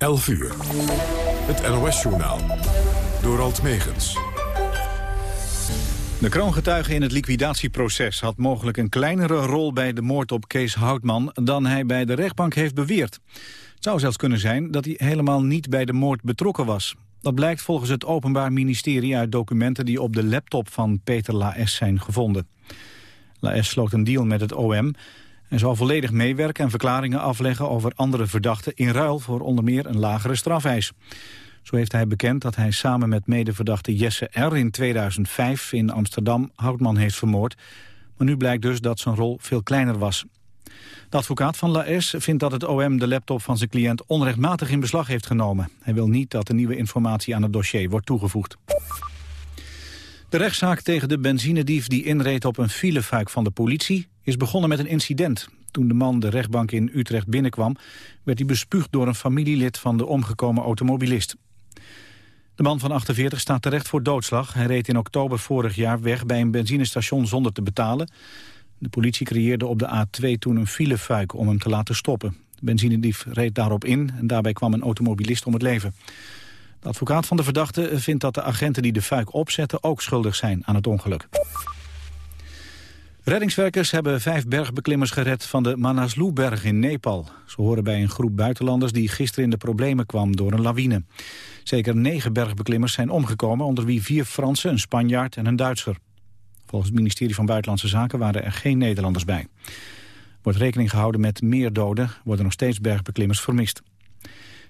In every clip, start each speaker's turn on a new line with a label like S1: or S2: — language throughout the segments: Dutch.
S1: 11 uur. Het NOS-journaal. Door Alt Megens.
S2: De kroongetuige in het liquidatieproces had mogelijk een kleinere rol bij de moord op Kees Houtman dan hij bij de rechtbank heeft beweerd. Het zou zelfs kunnen zijn dat hij helemaal niet bij de moord betrokken was. Dat blijkt volgens het Openbaar Ministerie uit documenten die op de laptop van Peter Laes zijn gevonden. Laes sloot een deal met het OM en zal volledig meewerken en verklaringen afleggen over andere verdachten in ruil voor onder meer een lagere strafeis. Zo heeft hij bekend dat hij samen met medeverdachte Jesse R. in 2005 in Amsterdam Houtman heeft vermoord. Maar nu blijkt dus dat zijn rol veel kleiner was. De advocaat van Laes vindt dat het OM de laptop van zijn cliënt onrechtmatig in beslag heeft genomen. Hij wil niet dat de nieuwe informatie aan het dossier wordt toegevoegd. De rechtszaak tegen de benzinedief die inreed op een filefuik van de politie is begonnen met een incident. Toen de man de rechtbank in Utrecht binnenkwam, werd hij bespuugd door een familielid van de omgekomen automobilist. De man van 48 staat terecht voor doodslag. Hij reed in oktober vorig jaar weg bij een benzinestation zonder te betalen. De politie creëerde op de A2 toen een filefuik om hem te laten stoppen. De benzinedief reed daarop in en daarbij kwam een automobilist om het leven. De advocaat van de verdachte vindt dat de agenten die de fuik opzetten ook schuldig zijn aan het ongeluk. Reddingswerkers hebben vijf bergbeklimmers gered van de Manaslu-berg in Nepal. Ze horen bij een groep buitenlanders die gisteren in de problemen kwam door een lawine. Zeker negen bergbeklimmers zijn omgekomen, onder wie vier Fransen, een Spanjaard en een Duitser. Volgens het ministerie van Buitenlandse Zaken waren er geen Nederlanders bij. Wordt rekening gehouden met meer doden, worden nog steeds bergbeklimmers vermist.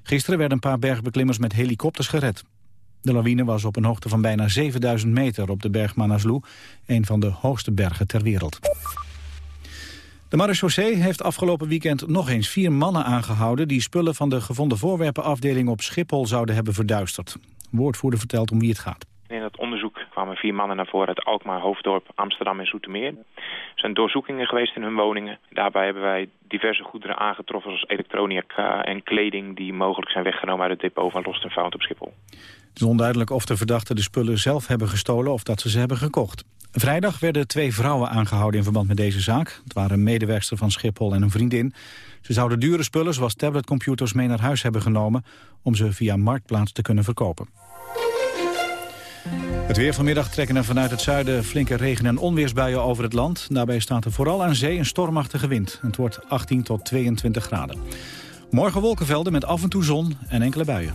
S2: Gisteren werden een paar bergbeklimmers met helikopters gered. De lawine was op een hoogte van bijna 7000 meter op de berg Manaslu, een van de hoogste bergen ter wereld. De marechaussee heeft afgelopen weekend nog eens vier mannen aangehouden... die spullen van de gevonden voorwerpenafdeling op Schiphol zouden hebben verduisterd. woordvoerder vertelt om wie het gaat.
S3: In het onderzoek kwamen vier mannen naar voren uit Alkmaar, Hoofddorp, Amsterdam en Zoetermeer. Er zijn doorzoekingen geweest in hun woningen. Daarbij hebben wij diverse goederen aangetroffen zoals elektronica en kleding... die mogelijk zijn weggenomen uit het depot van Lost en Found op Schiphol.
S2: Het is onduidelijk of de verdachten de spullen zelf hebben gestolen of dat ze ze hebben gekocht. Vrijdag werden twee vrouwen aangehouden in verband met deze zaak. Het waren een medewerkster van Schiphol en een vriendin. Ze zouden dure spullen zoals tabletcomputers mee naar huis hebben genomen... om ze via Marktplaats te kunnen verkopen. Het weer vanmiddag trekken er vanuit het zuiden flinke regen- en onweersbuien over het land. Daarbij staat er vooral aan zee een stormachtige wind. Het wordt 18 tot 22 graden. Morgen wolkenvelden met af en toe zon en enkele buien.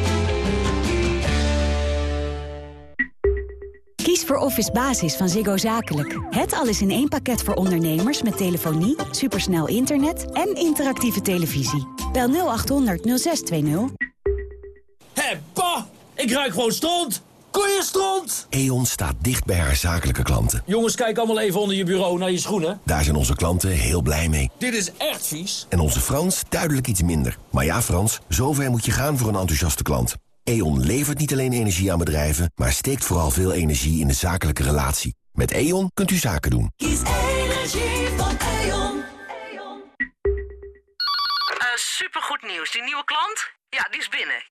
S4: Kies voor Office Basis van Ziggo Zakelijk. Het alles in één pakket voor ondernemers met telefonie, supersnel internet en interactieve televisie. Bel 0800 0620.
S5: Hé, pa! Ik ruik gewoon stront! Koeienstront!
S6: E.ON staat dicht bij haar zakelijke klanten.
S5: Jongens, kijk allemaal even onder je bureau naar je schoenen.
S6: Daar zijn onze klanten heel blij mee.
S5: Dit is echt vies.
S6: En onze Frans duidelijk iets minder. Maar ja, Frans, zover moet je gaan voor een enthousiaste klant. E.ON levert niet alleen energie aan bedrijven... maar steekt vooral veel energie in de zakelijke relatie. Met E.ON kunt u zaken doen.
S7: Kies energie van E.ON.
S8: Uh, supergoed nieuws. Die nieuwe klant? Ja, die is binnen.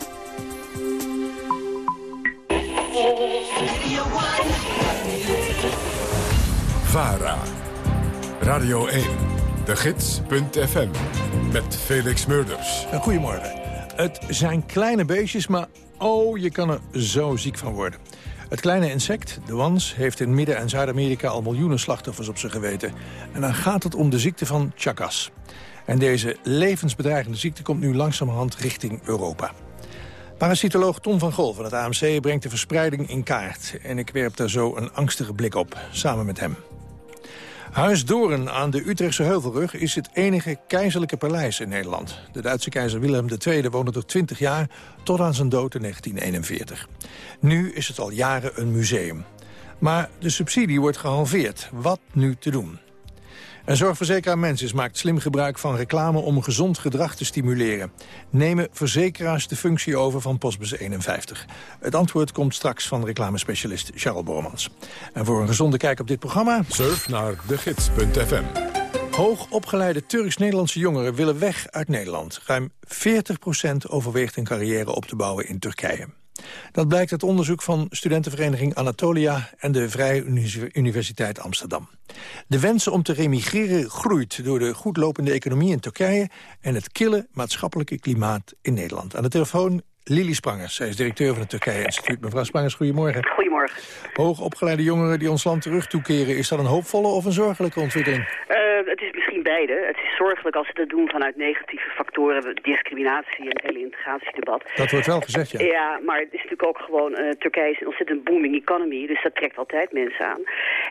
S1: VARA. Radio 1, de gids.fm. Met Felix Murders.
S9: Uh, Goedemorgen. Het zijn kleine beestjes, maar oh, je kan er zo ziek van worden. Het kleine insect, de wans, heeft in Midden- en Zuid-Amerika al miljoenen slachtoffers op zijn geweten. En dan gaat het om de ziekte van Chagas. En deze levensbedreigende ziekte komt nu langzamerhand richting Europa. Parasitoloog Tom van Gol van het AMC brengt de verspreiding in kaart. En ik werp daar zo een angstige blik op, samen met hem. Huis Doren aan de Utrechtse Heuvelrug is het enige keizerlijke paleis in Nederland. De Duitse keizer Willem II woonde er 20 jaar, tot aan zijn dood in 1941. Nu is het al jaren een museum. Maar de subsidie wordt gehalveerd. Wat nu te doen? Een zorgverzekeraar Mensis maakt slim gebruik van reclame om gezond gedrag te stimuleren. Nemen verzekeraars de functie over van Postbus 51? Het antwoord komt straks van reclamespecialist Charles Bormans. En voor een gezonde kijk op dit programma...
S1: Surf naar degids.fm.
S9: Hoogopgeleide Turks-Nederlandse jongeren willen weg uit Nederland. Ruim 40% overweegt een carrière op te bouwen in Turkije. Dat blijkt uit onderzoek van studentenvereniging Anatolia en de Vrije Universiteit Amsterdam. De wens om te remigreren groeit door de goedlopende economie in Turkije en het kille maatschappelijke klimaat in Nederland. Aan de telefoon Lili Sprangers, zij is directeur van het Turkije Instituut. Mevrouw Sprangers, goedemorgen.
S10: Goedemorgen.
S9: Hoogopgeleide jongeren die ons land terug toekeren, is dat een hoopvolle of een zorgelijke ontwikkeling?
S10: Uh, het is beide. Het is zorgelijk als ze dat doen vanuit negatieve factoren, discriminatie en het hele integratiedebat.
S9: Dat wordt wel gezegd, ja.
S10: Ja, maar het is natuurlijk ook gewoon, uh, Turkije is een ontzettend booming economy, dus dat trekt altijd mensen aan.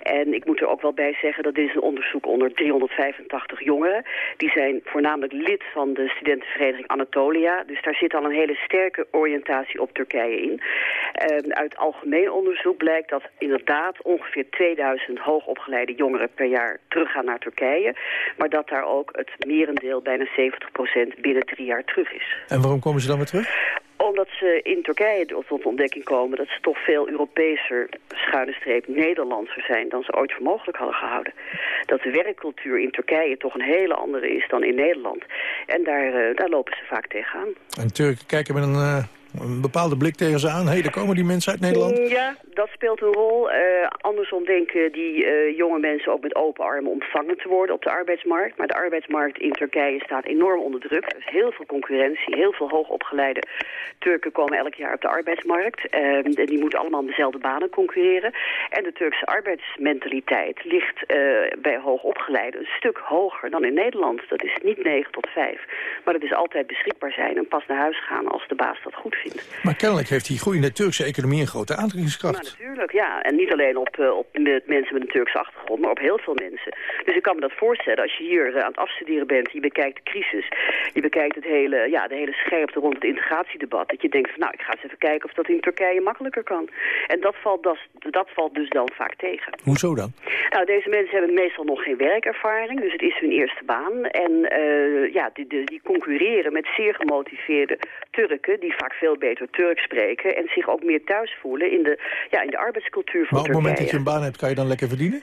S10: En ik moet er ook wel bij zeggen dat dit is een onderzoek onder 385 jongeren. Die zijn voornamelijk lid van de studentenvereniging Anatolia, dus daar zit al een hele sterke oriëntatie op Turkije in. Uh, uit algemeen onderzoek blijkt dat inderdaad ongeveer 2000 hoogopgeleide jongeren per jaar teruggaan naar Turkije. Maar dat daar ook het merendeel, bijna 70% binnen drie jaar terug is.
S9: En waarom komen ze dan weer terug?
S10: Omdat ze in Turkije tot ontdekking komen dat ze toch veel Europeeser, schuine streep, Nederlandser zijn dan ze ooit voor mogelijk hadden gehouden. Dat de werkcultuur in Turkije toch een hele andere is dan in Nederland. En daar, uh, daar lopen ze vaak tegenaan.
S9: En Turken kijken met een... Uh een bepaalde blik tegen ze aan. Hé, hey, er komen die mensen uit Nederland.
S10: Ja, dat speelt een rol. Uh, andersom denken die uh, jonge mensen ook met open armen ontvangen te worden op de arbeidsmarkt. Maar de arbeidsmarkt in Turkije staat enorm onder druk. Er is heel veel concurrentie, heel veel hoogopgeleide Turken komen elk jaar op de arbeidsmarkt. Uh, en die moeten allemaal dezelfde banen concurreren. En de Turkse arbeidsmentaliteit ligt bij hoogopgeleide een stuk hoger dan in Nederland. Dat is niet 9 tot 5. Maar dat is altijd beschikbaar zijn en pas naar huis gaan als de baas dat goed vindt.
S9: Maar kennelijk heeft die groeiende Turkse economie een grote aantrekkingskracht.
S10: Nou, natuurlijk, ja. En niet alleen op, uh, op met mensen met een Turkse achtergrond, maar op heel veel mensen. Dus ik kan me dat voorstellen als je hier uh, aan het afstuderen bent, je bekijkt de crisis, je bekijkt het hele, ja, de hele scherpte rond het integratiedebat, dat je denkt van nou, ik ga eens even kijken of dat in Turkije makkelijker kan. En dat valt, dat, dat valt dus dan vaak tegen.
S9: Hoezo dan?
S10: Nou, deze mensen hebben meestal nog geen werkervaring, dus het is hun eerste baan. En uh, ja, die, die concurreren met zeer gemotiveerde Turken, die vaak veel beter Turks spreken en zich ook meer thuis voelen in de, ja, in de arbeidscultuur van
S9: Maar op het
S10: Turkije.
S9: moment dat je een baan hebt, kan je dan lekker verdienen?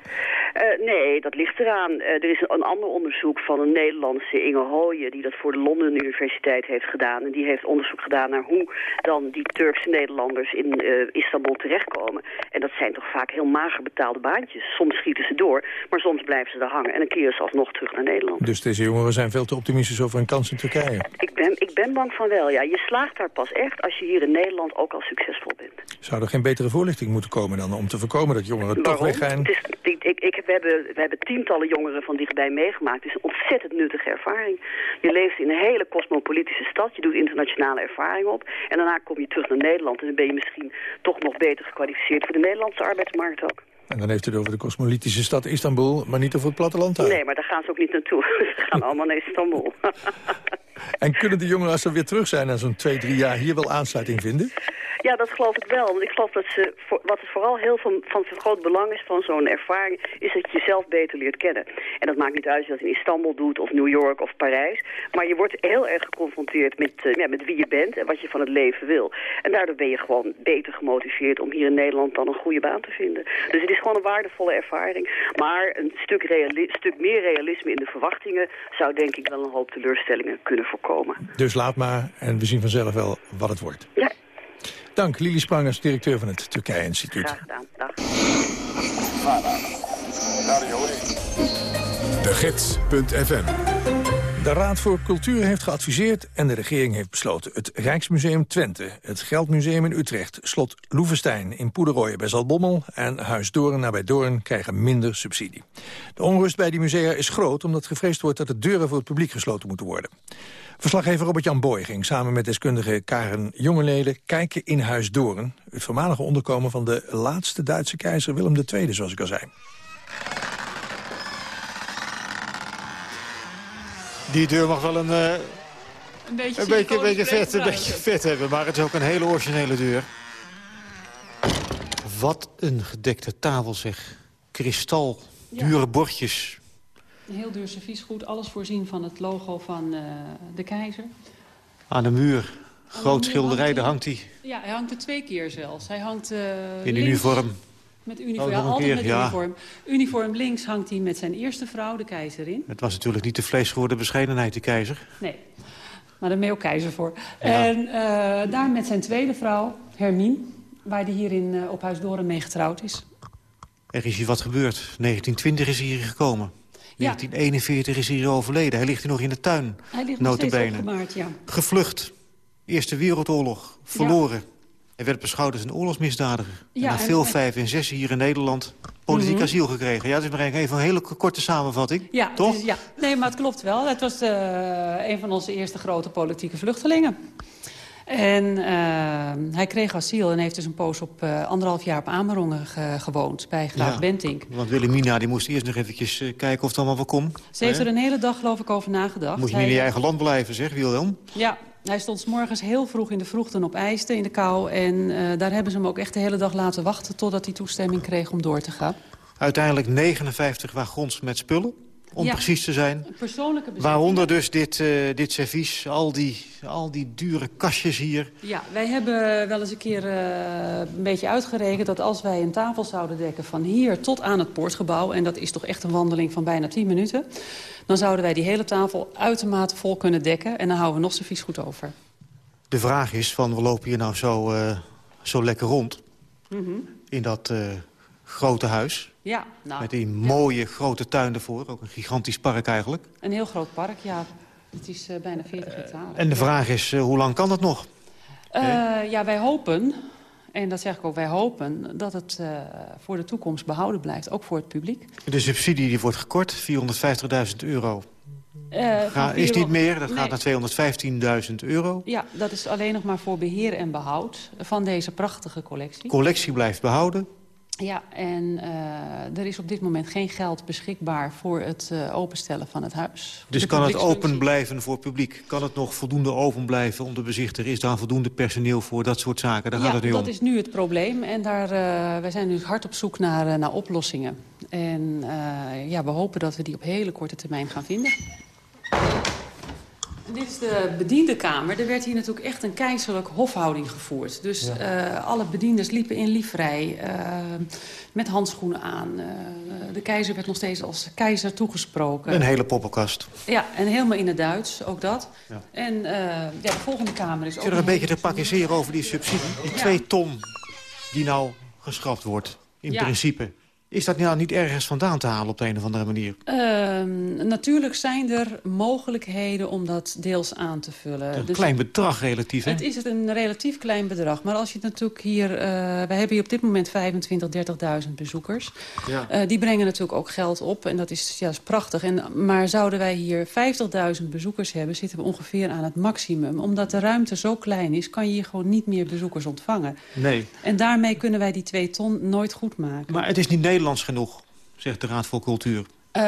S10: Uh, nee, dat ligt eraan. Uh, er is een, een, ander onderzoek van een Nederlandse Inge Hooyen... die dat voor de London Universiteit heeft gedaan. En die heeft onderzoek gedaan naar hoe dan die Turkse Nederlanders in uh, Istanbul terechtkomen. En dat zijn toch vaak heel mager betaalde baantjes. Soms schieten ze door, maar soms blijven ze er hangen. En dan keren ze alsnog terug naar Nederland.
S9: Dus deze jongeren zijn veel te optimistisch over hun kans in Turkije?
S10: Ik ben, ik ben bang van wel, ja. Je slaagt daar pas echt als je hier in Nederland ook al succesvol bent.
S9: Zou er geen betere voorlichting moeten komen dan om te voorkomen dat jongeren toch weggaan?
S10: Het is, ik, ik, ik, we, hebben, we hebben tientallen jongeren van dichtbij meegemaakt. Het is een ontzettend nuttige ervaring. Je leeft in een hele cosmopolitische stad. Je doet internationale ervaring op. En daarna kom je terug naar Nederland. En dan ben je misschien toch nog beter gekwalificeerd voor de Nederlandse arbeidsmarkt ook.
S9: En dan heeft u het over de cosmolitische stad Istanbul, maar niet over het platteland daar.
S10: Nee, maar daar gaan ze ook niet naartoe. ze gaan allemaal naar Istanbul.
S9: en kunnen de jongeren als ze weer terug zijn na zo'n twee, drie jaar hier wel aansluiting vinden?
S10: Ja, dat geloof ik wel. Want ik geloof dat ze, wat het vooral heel van, van groot belang is van zo'n ervaring, is dat je jezelf beter leert kennen. En dat maakt niet uit of je dat in Istanbul doet, of New York, of Parijs. Maar je wordt heel erg geconfronteerd met, uh, ja, met wie je bent en wat je van het leven wil. En daardoor ben je gewoon beter gemotiveerd om hier in Nederland dan een goede baan te vinden. Dus het is gewoon een waardevolle ervaring. Maar een stuk, stuk meer realisme in de verwachtingen zou denk ik wel een hoop teleurstellingen kunnen voorkomen.
S9: Dus laat maar en we zien vanzelf wel wat het wordt.
S10: Ja.
S9: Dank, Lili Sprangers, directeur van het Turkije Instituut.
S10: Graag gedaan. Dag.
S1: Radio 1. De Gids.fm
S9: de Raad voor Cultuur heeft geadviseerd en de regering heeft besloten... het Rijksmuseum Twente, het Geldmuseum in Utrecht... slot Loevestein in Poederooien bij Zaltbommel... en Huis Doorn nabij Doorn krijgen minder subsidie. De onrust bij die musea is groot... omdat gevreesd wordt dat de deuren voor het publiek gesloten moeten worden. Verslaggever Robert-Jan Boy ging samen met deskundige Karen Jongeleden... kijken in Huis Doorn, het voormalige onderkomen van de laatste Duitse keizer Willem II, zoals ik al zei.
S11: Die deur mag wel een, uh,
S12: een beetje,
S11: een beetje, een beetje vet, een beetje vet hebben. Maar het is ook een hele originele deur. Wat een gedekte tafel zeg. Kristal, dure bordjes.
S12: Een heel duur serviesgoed. Alles voorzien van het logo van uh, de keizer.
S11: Aan de muur. Groot schilderij, daar hangt hij.
S12: Ja, hij hangt er twee keer zelfs. Hij hangt uh,
S11: In uniform.
S12: Met uniform, oh, ja, altijd met ja. uniform. Uniform links hangt hij met zijn eerste vrouw, de keizerin.
S11: Het was natuurlijk niet de vleesgeworden bescheidenheid, de keizer.
S12: Nee, maar daar ben je ook keizer voor. En uh, daar met zijn tweede vrouw, Hermine, waar hij hier in, uh, op Huis Doren mee getrouwd is.
S11: Er is hier wat gebeurd. 1920 is hij hier gekomen. Ja. 1941 is hij hier overleden. Hij ligt hier nog in de tuin,
S12: Hij ligt
S11: notabene.
S12: ja.
S11: Gevlucht. Eerste Wereldoorlog. Verloren. Hij werd beschouwd als een oorlogsmisdadiger. Ja, en na veel en... vijf en zes hier in Nederland politiek mm -hmm. asiel gekregen. Ja, het is maar even een hele korte samenvatting,
S12: ja,
S11: toch?
S12: Ja, nee, maar het klopt wel. Het was uh, een van onze eerste grote politieke vluchtelingen. En uh, hij kreeg asiel en heeft dus een poos op uh, anderhalf jaar op Amerongen ge gewoond. Bij Graaf ja, Bentink.
S11: Want Wilhelmina die moest eerst nog eventjes uh, kijken of het allemaal wel kon.
S12: Ze heeft er een hele dag geloof ik over nagedacht.
S11: Moet je niet in je eigen land blijven, zeg Wilhelm?
S12: Ja, hij stond 's morgens heel vroeg in de vroegten op ijsten in de kou. En uh, daar hebben ze hem ook echt de hele dag laten wachten... totdat hij toestemming kreeg om door te gaan.
S11: Uiteindelijk 59 wagons met spullen, om ja, precies te zijn.
S12: Persoonlijke
S11: Waaronder dus dit, uh, dit servies, al die, al die dure kastjes hier.
S12: Ja, wij hebben wel eens een keer uh, een beetje uitgerekend... dat als wij een tafel zouden dekken van hier tot aan het poortgebouw... en dat is toch echt een wandeling van bijna 10 minuten dan zouden wij die hele tafel uitermate vol kunnen dekken... en dan houden we nog servies goed over.
S11: De vraag is, van, we lopen hier nou zo, uh, zo lekker rond... Mm -hmm. in dat grote huis.
S12: Ja, nou,
S11: met die mooie ja. grote tuin ervoor. Ook een gigantisch park eigenlijk.
S12: Een heel groot park, ja. Het is uh, bijna 40 hectare.
S11: en de vraag is, hoe lang kan dat nog?
S12: ja, wij hopen en dat zeg ik ook, wij hopen dat het voor de toekomst behouden blijft. Ook voor het publiek.
S11: De subsidie die wordt gekort, 450.000 euro. Ga, is niet meer, dat nee. gaat naar 215.000 euro.
S12: Ja, dat is alleen nog maar voor beheer en behoud van deze prachtige collectie.
S11: Collectie blijft behouden.
S12: Ja, en uh, er is op dit moment geen geld beschikbaar voor het uh, openstellen van het huis.
S11: Dus kan het open blijven voor het publiek? Kan het nog voldoende open blijven om de bezichter? Is daar voldoende personeel voor, dat soort zaken? Daar
S12: ja,
S11: gaat het nu
S12: dat
S11: om.
S12: is nu het probleem. En daar, uh, wij zijn nu hard op zoek naar, naar oplossingen. En ja, we hopen dat we die op hele korte termijn gaan vinden. Dit is de bediendenkamer. Er werd hier natuurlijk echt een keizerlijk hofhouding gevoerd. Dus ja. uh, alle bedienders liepen in livrei, uh, met handschoenen aan. Uh, de keizer werd nog steeds als keizer toegesproken.
S11: Een hele poppenkast.
S12: Ja, en helemaal in het Duits, ook dat. Ja. En ja, de volgende kamer is ook...
S11: er een beetje te pakiseren over die subsidie? Die twee ton die nou geschrapt wordt, in principe... Is dat nou niet ergens vandaan te halen op de een of andere manier?
S12: Uh, natuurlijk zijn er mogelijkheden om dat deels aan te vullen.
S11: Een dus klein bedrag relatief, hè?
S12: Het is een relatief klein bedrag. Maar als je natuurlijk hier... Uh, wij hebben hier op dit moment 25, 30.000 bezoekers. Ja. Uh, die brengen natuurlijk ook geld op. En dat is, ja, is prachtig. En, maar zouden wij hier 50.000 bezoekers hebben... zitten we ongeveer aan het maximum. Omdat de ruimte zo klein is... kan je hier gewoon niet meer bezoekers ontvangen.
S11: Nee.
S12: En daarmee kunnen wij die twee ton nooit goed maken.
S11: Maar het is niet Nederlands genoeg, zegt de Raad voor Cultuur.
S12: Uh,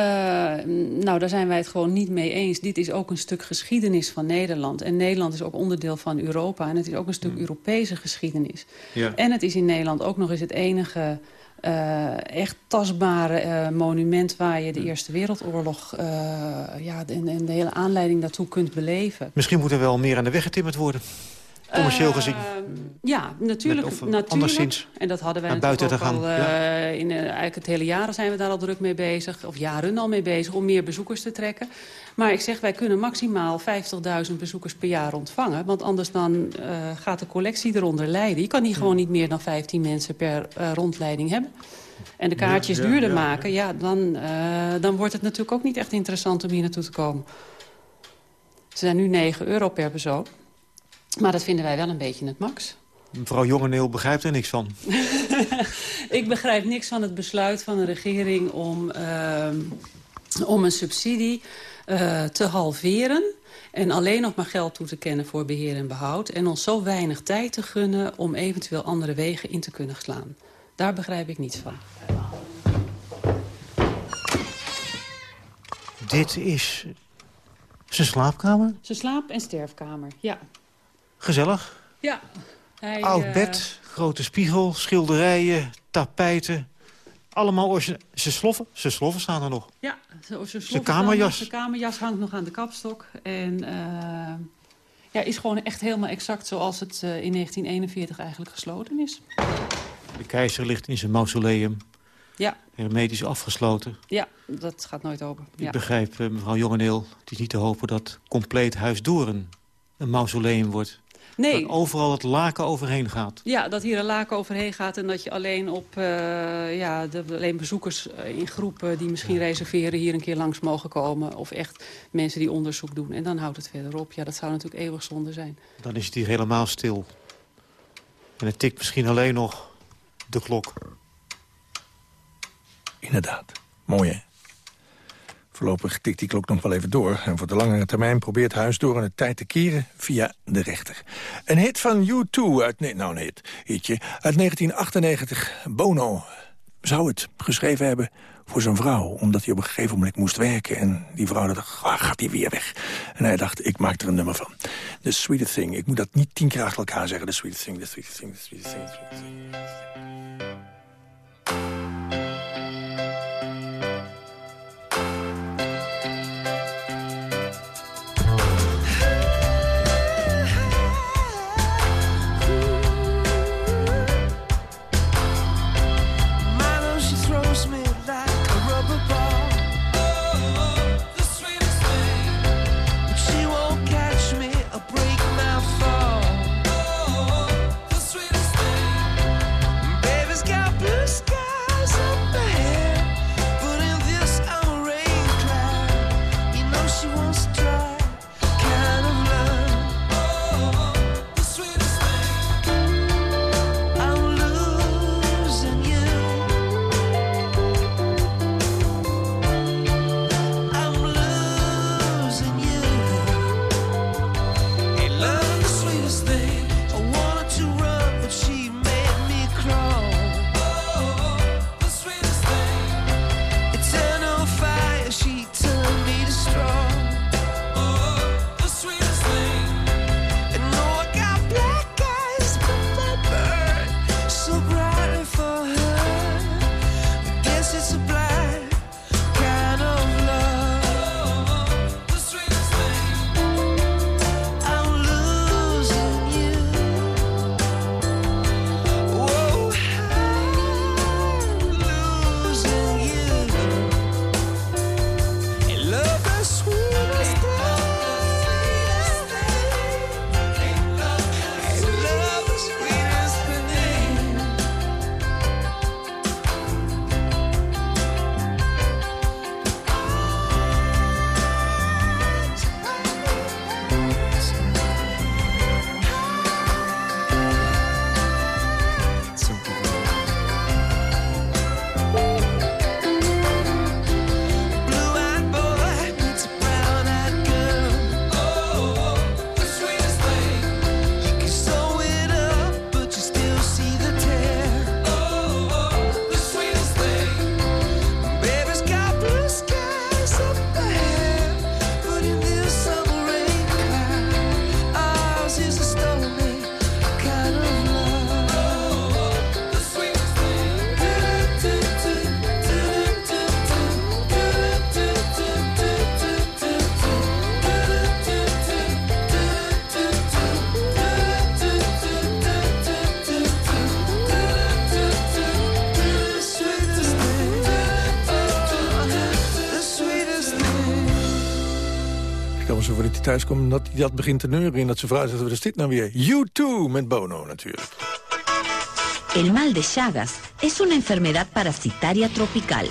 S12: nou, daar zijn wij het gewoon niet mee eens. Dit is ook een stuk geschiedenis van Nederland. En Nederland is ook onderdeel van Europa. En het is ook een stuk hmm. Europese geschiedenis. Ja. En het is in Nederland ook nog eens het enige... Uh, echt tastbare uh, monument waar je de Eerste Wereldoorlog... ja, en, en de hele aanleiding daartoe kunt beleven.
S11: Misschien moet er wel meer aan de weg getimmerd worden. Commercieel gezien?
S12: Ja, natuurlijk.
S11: Of,
S12: natuurlijk.
S11: anderszins
S12: en dat hadden wij
S11: buiten te
S12: al...
S11: gaan,
S12: eh, in, eh, eigenlijk het hele jaar zijn we daar al druk mee bezig. Of jaren al mee bezig om meer bezoekers te trekken. Maar ik zeg, wij kunnen maximaal 50.000 bezoekers per jaar ontvangen. Want anders dan eh, gaat de collectie eronder lijden. Je kan hier gewoon niet meer dan 15 mensen per rondleiding hebben. En de kaartjes
S11: Ja, ja,
S12: duurder
S11: ja,
S12: maken, ja, dan, dan wordt het natuurlijk ook niet echt interessant om hier naartoe te komen. Ze zijn nu 9 euro per persoon. Maar dat vinden wij wel een beetje het max.
S11: Mevrouw Jongeneel begrijpt er niks van.
S12: Ik begrijp niks van het besluit van de regering om, ehm, om een subsidie eh, te halveren... en alleen nog maar geld toe te kennen voor beheer en behoud... en ons zo weinig tijd te gunnen om eventueel andere wegen in te kunnen slaan. Daar begrijp ik niets van.
S11: Dit is zijn slaapkamer.
S12: Zijn slaap- en sterfkamer, ja.
S11: Gezellig.
S12: Ja. Hij,
S11: Oud
S12: eh,
S11: bed, grote spiegel, schilderijen, tapijten. Allemaal origineel. Zijn sloffen, zijn sloffen staan er nog.
S12: Ja, zo- zijn
S11: kamerjas.
S12: Zijn kamerjas hangt nog aan de kapstok. En eh, ja, is gewoon echt helemaal exact zoals het eh, in 1941 eigenlijk gesloten is.
S11: De keizer ligt in zijn mausoleum.
S12: Ja.
S11: Hermetisch afgesloten.
S12: Ja, dat gaat nooit open.
S11: Ik
S12: Ja.
S11: begrijp, mevrouw Jongeneel, het is niet te hopen dat compleet huis door een, een mausoleum wordt.
S12: Nee.
S11: Dat overal het laken overheen gaat.
S12: Ja, dat hier een laken overheen gaat en dat je alleen op eh, ja, de, alleen bezoekers eh, in groepen die misschien reserveren hier een keer langs mogen komen. Of echt mensen die onderzoek doen. En dan houdt het verder op. Ja, dat zou natuurlijk eeuwig zonde zijn.
S11: Dan is het hier helemaal stil. En het tikt misschien alleen nog de klok.
S9: Inderdaad. Mooi, hè? Voorlopig tikt die klok nog wel even door. En voor de langere termijn probeert Huisdoorn het tijd te keren via de rechter. Een hit van U2 uit... Nee, nou, een hit. Hitje. Uit 1998. Bono zou het geschreven hebben voor zijn vrouw. Omdat hij op een gegeven moment moest werken. En die vrouw dacht, ah, gaat hij weer weg. En hij dacht, ik maak er een nummer van. The Sweetest Thing. Ik moet dat niet tien keer achter elkaar zeggen. The Sweetest Thing, the Sweetest Thing, the Sweetest Thing, the Sweetest Thing. Thuis komt... dat hij dat begint te en dat zijn vrouw zegt... wat is dit nou weer? U2 met Bono natuurlijk.
S13: El mal de Chagas es una enfermedad parasitaria tropical,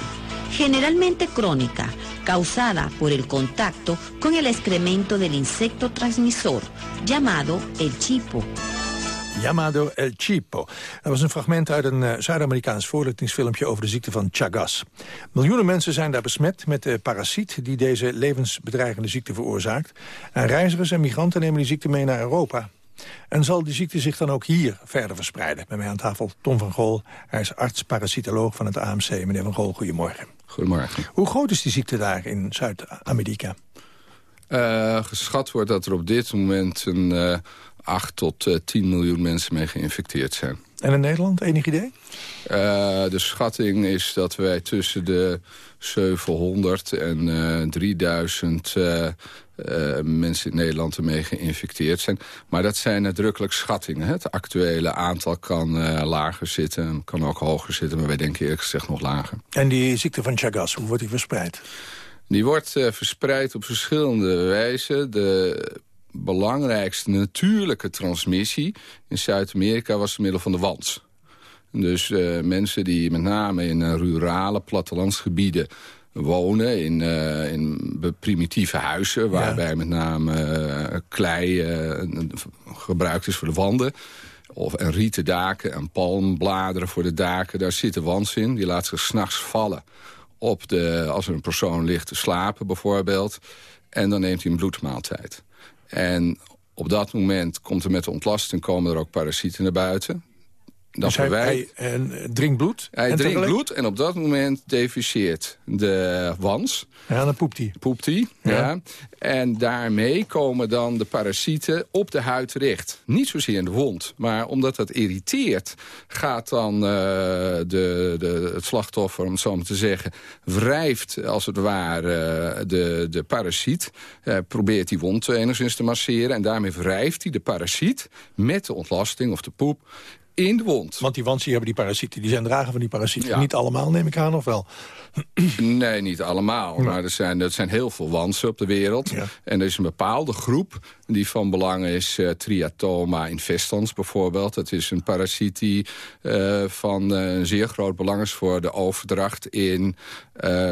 S13: generalmente crónica, causada por el contacto con el excremento del insecto transmisor, llamado el chipo.
S9: Yamado El Chipo. Dat was een fragment uit een eh, Zuid-Amerikaans voorlichtingsfilmpje over de ziekte van Chagas. Miljoenen mensen zijn daar besmet met de parasiet die deze levensbedreigende ziekte veroorzaakt. En reizigers en migranten nemen die ziekte mee naar Europa. En zal die ziekte zich dan ook hier verder verspreiden? Bij mij aan tafel Tom van Gool. Hij is arts-parasitoloog van het AMC. Meneer van Gool, goedemorgen.
S14: Goedemorgen.
S9: Hoe groot is die ziekte daar in Zuid-Amerika?
S14: Uh, geschat wordt dat er op dit moment een uh, 8 tot uh, 10 miljoen mensen mee geïnfecteerd zijn.
S9: En in Nederland, enig idee?
S14: Uh, de schatting is dat wij tussen de 700 en uh, 3000 uh, mensen in Nederland ermee geïnfecteerd zijn. Maar dat zijn nadrukkelijk schattingen. Hè? Het actuele aantal kan lager zitten, kan ook hoger zitten... maar wij denken eerlijk gezegd nog lager.
S9: En die ziekte van Chagas, hoe wordt die verspreid?
S14: Die wordt verspreid op verschillende wijzen. De belangrijkste natuurlijke transmissie in Zuid-Amerika was door middel van de wans. Dus uh, mensen die met name in uh, rurale plattelandsgebieden wonen... in, uh, in primitieve huizen, waarbij ja. met name klei gebruikt is voor de wanden... Of, en rieten daken en palmbladeren voor de daken, daar zitten wans in. Die laat zich s'nachts vallen op de, als er een persoon ligt te slapen bijvoorbeeld. En dan neemt hij een bloedmaaltijd. En op dat moment komt er met de ontlasting komen er ook parasieten naar buiten.
S9: Dan dus hij, hij en, drinkt bloed?
S14: Hij drinkt tegelijk? bloed en op dat moment deficeert de wans.
S9: Ja, dan poept hij.
S14: Poept hij, ja. ja. En daarmee komen dan de parasieten op de huid terecht. Niet zozeer in de wond, maar omdat dat irriteert... gaat dan uh, de, de, het slachtoffer, om het zo maar te zeggen... wrijft als het ware de, de parasiet. Uh, probeert die wond enigszins te masseren. En daarmee wrijft hij de parasiet met de ontlasting of de poep in de wond.
S9: Want die wantsie hebben die parasieten, die zijn dragen van die parasieten. Ja. Niet allemaal, neem ik aan, of wel?
S14: Nee, niet allemaal. Ja. Maar er zijn, er zijn heel veel wansen op de wereld. Ja. En er is een bepaalde groep die van belang is. Uh, Triatoma infestans bijvoorbeeld. Dat is een parasiet die uh, van uh, zeer groot belang is... voor de overdracht in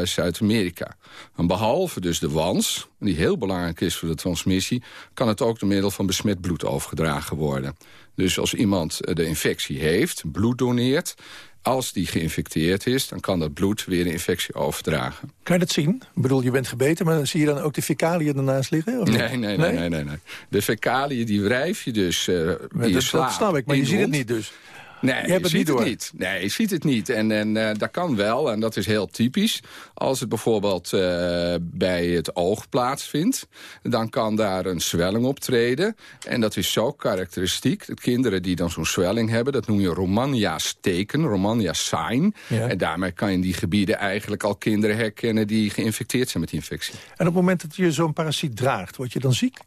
S14: Zuid-Amerika. En behalve dus de wans, die heel belangrijk is voor de transmissie... kan het ook door middel van besmet bloed overgedragen worden. Dus als iemand de infectie heeft, bloed doneert... als die geïnfecteerd is, dan kan dat bloed weer de infectie overdragen.
S9: Kan je dat zien? Ik bedoel, je bent gebeten, maar zie je dan ook de fecaliën ernaast liggen? Of
S14: nee, nee, nee, nee, nee, nee, nee. De fecaliën die wrijf je dus uh,
S9: dat, dat snap ik, maar je ziet het niet dus.
S14: Nee, je, je ziet het, het niet. Nee, je ziet het niet. En, en uh, dat kan wel, en dat is heel typisch. Als het bijvoorbeeld uh, bij het oog plaatsvindt... dan kan daar een zwelling optreden. En dat is zo karakteristiek. De kinderen die dan zo'n zwelling hebben... dat noem je Romania-steken, Romania-sign. Ja. En daarmee kan je in die gebieden eigenlijk al kinderen herkennen... die geïnfecteerd zijn met die infectie.
S9: En op het moment dat je zo'n parasiet draagt, word je dan ziek?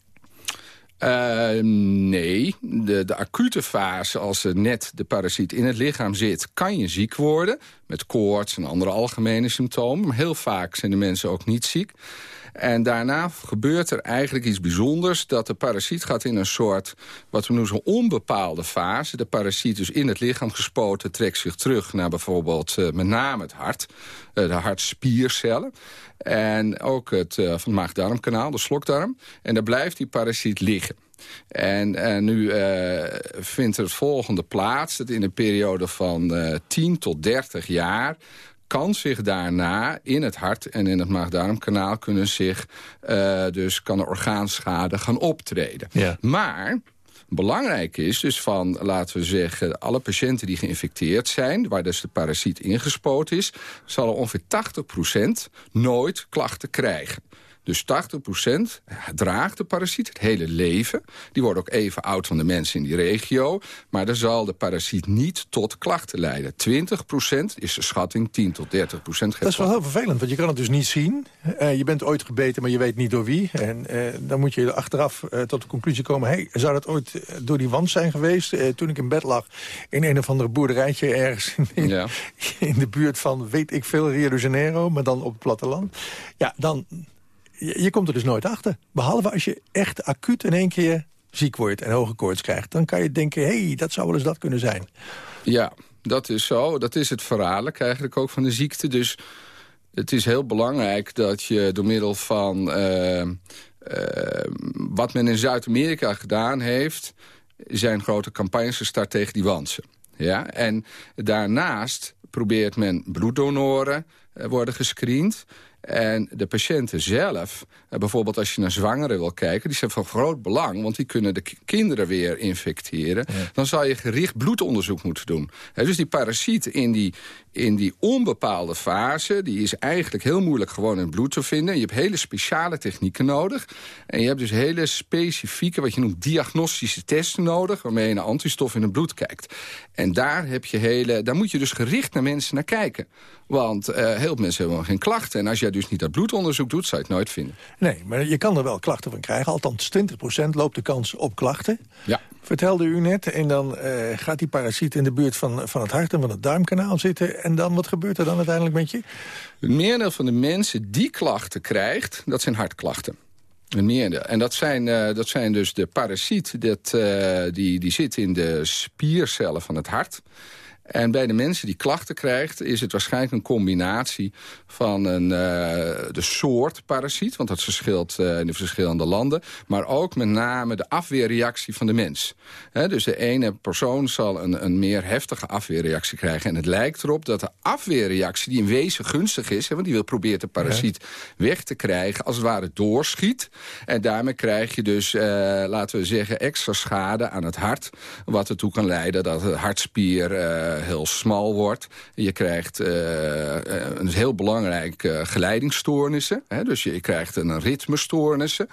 S14: Uh, nee, de, de acute fase, als er net de parasiet in het lichaam zit... kan je ziek worden, met koorts en andere algemene symptomen. Maar heel vaak zijn de mensen ook niet ziek. En daarna gebeurt er eigenlijk iets bijzonders... dat de parasiet gaat in een soort, wat we noemen, zo'n onbepaalde fase. De parasiet dus in het lichaam gespoten trekt zich terug naar bijvoorbeeld uh, met name het hart. Uh, de hartspiercellen. En ook het uh, van het maag-darmkanaal, de slokdarm. En daar blijft die parasiet liggen. En nu vindt er het volgende plaats. Dat in een periode van uh, 10 tot 30 jaar kan zich daarna in het hart en in het maag-darmkanaal... kunnen zich, uh, dus kan er orgaanschade gaan optreden. Ja. Maar belangrijk is dus van, laten we zeggen... alle patiënten die geïnfecteerd zijn, waar dus de parasiet ingespoten is... zal er ongeveer 80% nooit klachten krijgen. Dus 80% draagt de parasiet het hele leven. Die wordt ook even oud van de mensen in die regio. Maar dan zal de parasiet niet tot klachten leiden. 20% is de schatting, 10 tot 30%
S9: Dat is wel heel vervelend, want je kan het dus niet zien. Uh, je bent ooit gebeten, maar je weet niet door wie. En uh, dan moet je achteraf uh, tot de conclusie komen... hey, zou dat ooit door die wand zijn geweest? toen ik in bed lag in een of andere boerderijtje ergens... in, ja. in de buurt van, weet ik veel, Rio de Janeiro... maar dan op het platteland. Ja, dan je, komt er dus nooit achter. Behalve als je echt acuut in één keer ziek wordt en hoge koorts krijgt. Dan kan je denken, hé, hey, dat zou wel eens dat kunnen zijn.
S14: Ja, dat is zo. Dat is het verhaallijk eigenlijk ook van de ziekte. Dus het is heel belangrijk dat je door middel van... eh, eh, wat men in Zuid-Amerika gedaan heeft... zijn grote campagnes gestart tegen die wansen. Ja? En daarnaast probeert men bloeddonoren eh, worden gescreend... En de patiënten zelf, eh, bijvoorbeeld als je naar zwangeren wil kijken... die zijn van groot belang, want die kunnen de kinderen weer infecteren. Dan zal je gericht bloedonderzoek moeten doen. Dus die parasiet in die, in die onbepaalde fase... die is eigenlijk heel moeilijk gewoon in het bloed te vinden. Je hebt hele speciale technieken nodig. En je hebt dus hele specifieke, wat je noemt, diagnostische testen nodig... waarmee je naar antistof in het bloed kijkt. En daar, heb je hele, daar moet je dus gericht naar mensen naar kijken. Want eh, heel veel mensen hebben geen klachten. En als jij dus niet dat bloedonderzoek doet, zou je het nooit vinden.
S9: Nee, maar je kan er wel klachten van krijgen. Althans, 20% loopt de kans op klachten.
S14: Ja.
S9: Vertelde u net. En dan eh, gaat die parasiet in de buurt van, van het hart en van het darmkanaal zitten. En dan, wat gebeurt er dan uiteindelijk met je?
S14: Het merendeel van de mensen die klachten krijgt, dat zijn hartklachten. Een. En dat zijn, eh, dat zijn dus de parasiet, dat, eh, die, die zit in de spiercellen van het hart. En bij de mensen die klachten krijgt... is het waarschijnlijk een combinatie van een, uh, de soort parasiet... want dat verschilt uh, in de verschillende landen... maar ook met name de afweerreactie van de mens. He, dus de ene persoon zal een, een meer heftige afweerreactie krijgen. En het lijkt erop dat de afweerreactie, die in wezen gunstig is... He, want die wil proberen de parasiet ja. weg te krijgen... als het ware doorschiet. En daarmee krijg je dus, uh, laten we zeggen, extra schade aan het hart... wat ertoe kan leiden dat de hartspier heel smal wordt. Je krijgt uh, een heel belangrijk geleidingsstoornissen. Hè? Dus je, krijgt een ritmestoornissen.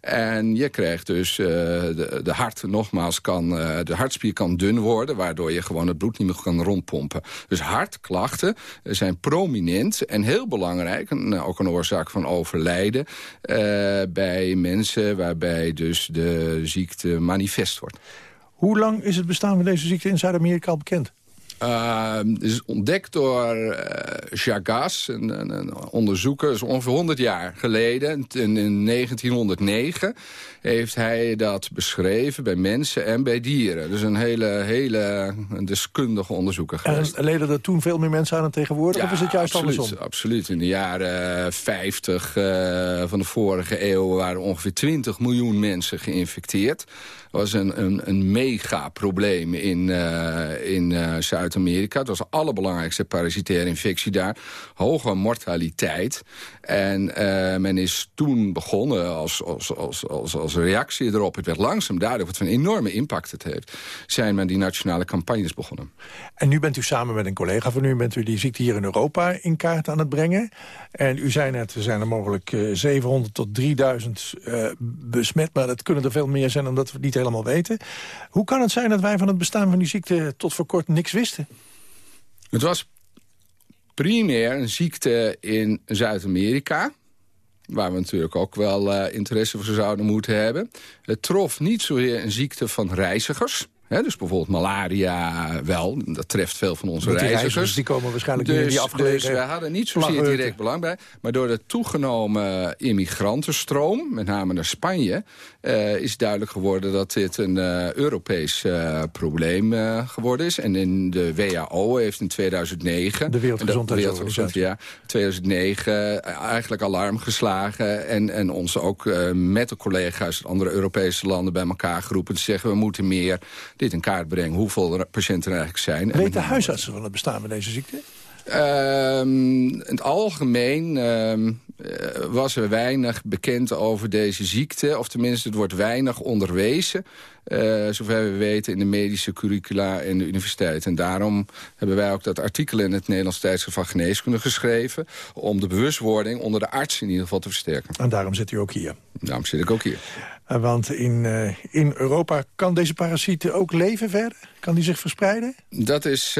S14: En je krijgt dus de, hart, nogmaals, kan, de hartspier kan dun worden... waardoor je gewoon het bloed niet meer kan rondpompen. Dus hartklachten zijn prominent en heel belangrijk... en ook een oorzaak van overlijden... bij mensen waarbij dus de ziekte manifest wordt.
S9: Hoe lang is het bestaan van deze ziekte in Zuid-Amerika al bekend?
S14: Uh, is ontdekt door uh, Chagas, een, een, een onderzoeker, dus ongeveer 100 jaar geleden. In, in 1909 heeft hij dat beschreven bij mensen en bij dieren. Dus een hele, hele deskundige onderzoeker geweest.
S9: En leden er toen veel meer mensen aan dan tegenwoordig?
S14: Ja,
S9: of is het juist
S14: absoluut,
S9: andersom?
S14: Absoluut. In de jaren 50 uh, van de vorige eeuw waren ongeveer 20 miljoen mensen geïnfecteerd was een, een, een mega probleem in, uh, in uh, Zuid-Amerika. Het was de allerbelangrijkste parasitaire infectie daar. Hoge mortaliteit. En uh, men is toen begonnen als, als, als, als, als reactie erop. Het werd langzaam duidelijk wat voor een enorme impact het heeft. Zijn men die nationale campagnes begonnen.
S9: En nu bent u samen met een collega van u... bent u die ziekte hier in Europa in kaart aan het brengen. En u zei net, er zijn er mogelijk 700 tot 3000 besmet. Maar dat kunnen er veel meer zijn omdat we niet weten. Hoe kan het zijn dat wij van het bestaan van die ziekte tot voor kort niks wisten?
S14: Het was primair een ziekte in Zuid-Amerika waar we natuurlijk ook wel uh, interesse voor zouden moeten hebben. Het trof niet zozeer een ziekte van reizigers... He, dus bijvoorbeeld malaria wel, dat treft veel van onze reizigers.
S9: reizigers. Die komen waarschijnlijk
S14: dus,
S9: in die afgelegen
S14: Dus we hadden niet zozeer direct belang bij. Maar door de toegenomen immigrantenstroom, met name naar Spanje... Uh, is duidelijk geworden dat dit een uh, Europees uh, probleem geworden is. En in de WHO heeft in 2009...
S9: De Wereldgezondheidsorganisatie.
S14: Ja, 2009 eigenlijk alarm geslagen. En, en ons ook met de collega's uit andere Europese landen bij elkaar geroepen... te zeggen, we moeten meer dit in kaart brengen, hoeveel patiënten er eigenlijk zijn.
S9: Weet de huisartsen van het bestaan van deze ziekte?
S14: Um, in het algemeen um, uh, was er weinig bekend over deze ziekte. Of tenminste, het wordt weinig onderwezen. Uh, zover we weten in de medische curricula en de universiteit. En daarom hebben wij ook dat artikel in het Nederlands Tijdschrift van Geneeskunde geschreven... om de bewustwording onder de arts in ieder geval te versterken.
S9: En daarom zit u ook hier.
S14: Daarom zit ik ook hier.
S9: Uh, want in, uh, in Europa kan deze parasiet ook leven verder? Kan die zich verspreiden?
S14: Dat is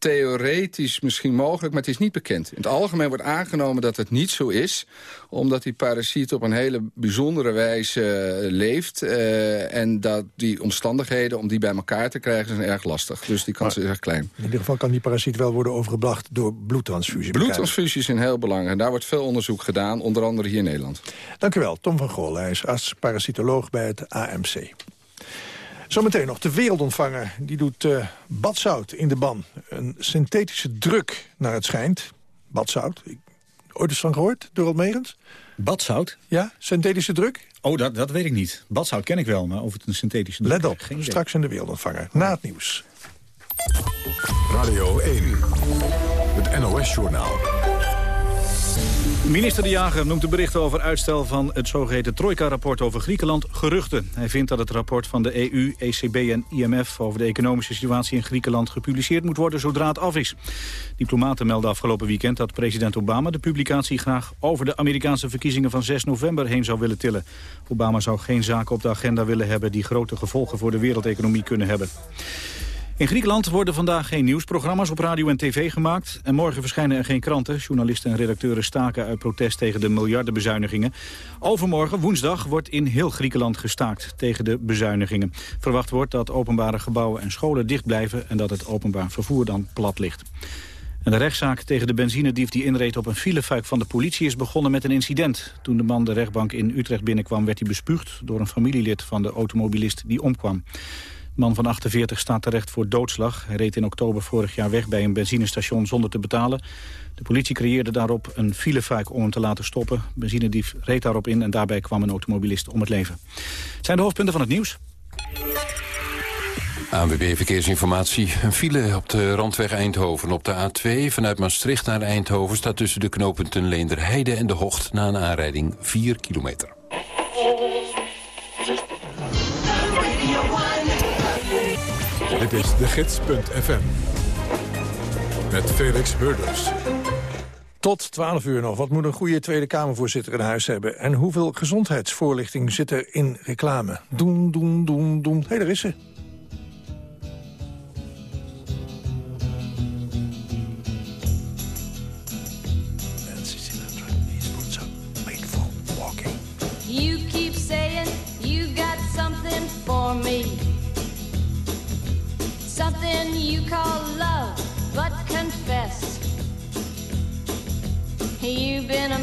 S14: theoretisch misschien mogelijk, maar het is niet bekend. In het algemeen wordt aangenomen dat het niet zo is... omdat die parasiet op een hele bijzondere wijze eh, leeft... eh, en dat die omstandigheden om die bij elkaar te krijgen zijn erg lastig. Dus die kans is erg klein.
S9: In ieder geval kan die parasiet wel worden overgebracht door bloedtransfusie.
S14: Bloedtransfusies zijn heel belangrijk. En daar wordt veel onderzoek gedaan, onder andere hier in Nederland.
S9: Dank u wel, Tom van Gool. Hij is arts-parasitoloog bij het AMC. Zometeen nog de wereldontvanger. Die doet eh, badzout in de ban. Een synthetische druk, naar het schijnt. Badzout. Ik, ooit eens van gehoord, Dorald Megens?
S2: Badzout?
S9: Ja, synthetische druk?
S2: Oh, dat, dat weet ik niet. Badzout ken ik wel, maar of het een synthetische druk
S9: Let op,
S2: Geen
S9: straks in de wereldontvanger. Na het nieuws.
S1: Radio 1, het NOS-journaal.
S2: Minister De Jager noemt de berichten over uitstel van het zogeheten Trojka-rapport over Griekenland geruchten. Hij vindt dat het rapport van de EU, ECB en IMF over de economische situatie in Griekenland gepubliceerd moet worden zodra het af is. Diplomaten melden afgelopen weekend dat president Obama de publicatie graag over de Amerikaanse verkiezingen van 6 november heen zou willen tillen. Obama zou geen zaken op de agenda willen hebben die grote gevolgen voor de wereldeconomie kunnen hebben. In Griekenland worden vandaag geen nieuwsprogramma's op radio en tv gemaakt. En morgen verschijnen er geen kranten. Journalisten en redacteuren staken uit protest tegen de miljardenbezuinigingen. Overmorgen, woensdag, wordt in heel Griekenland gestaakt tegen de bezuinigingen. Verwacht wordt dat openbare gebouwen en scholen dicht blijven... en dat het openbaar vervoer dan plat ligt. En de rechtszaak tegen de benzinedief die inreed op een filefuik van de politie is begonnen met een incident. Toen de man de rechtbank in Utrecht binnenkwam werd hij bespuugd door een familielid van de automobilist die omkwam. Man van 48 staat terecht voor doodslag. Hij reed in oktober vorig jaar weg bij een benzinestation zonder te betalen. De politie creëerde daarop een filefuik om hem te laten stoppen. Benzinedief reed daarop in en daarbij kwam een automobilist om het leven. Het zijn de hoofdpunten van het nieuws.
S15: ANWB Verkeersinformatie. Een file op de randweg Eindhoven. Op de A2 vanuit Maastricht naar Eindhoven... staat tussen de knooppunten Leenderheide en De Hocht... na een aanrijding 4 kilometer.
S1: Dit is de gids.fm. Met Felix Murders.
S9: Tot 12 uur nog. Wat moet een goede Tweede Kamervoorzitter in huis hebben? En hoeveel gezondheidsvoorlichting zit er in reclame? Doen, doen, doen, doen. Hé, hey, daar is ze.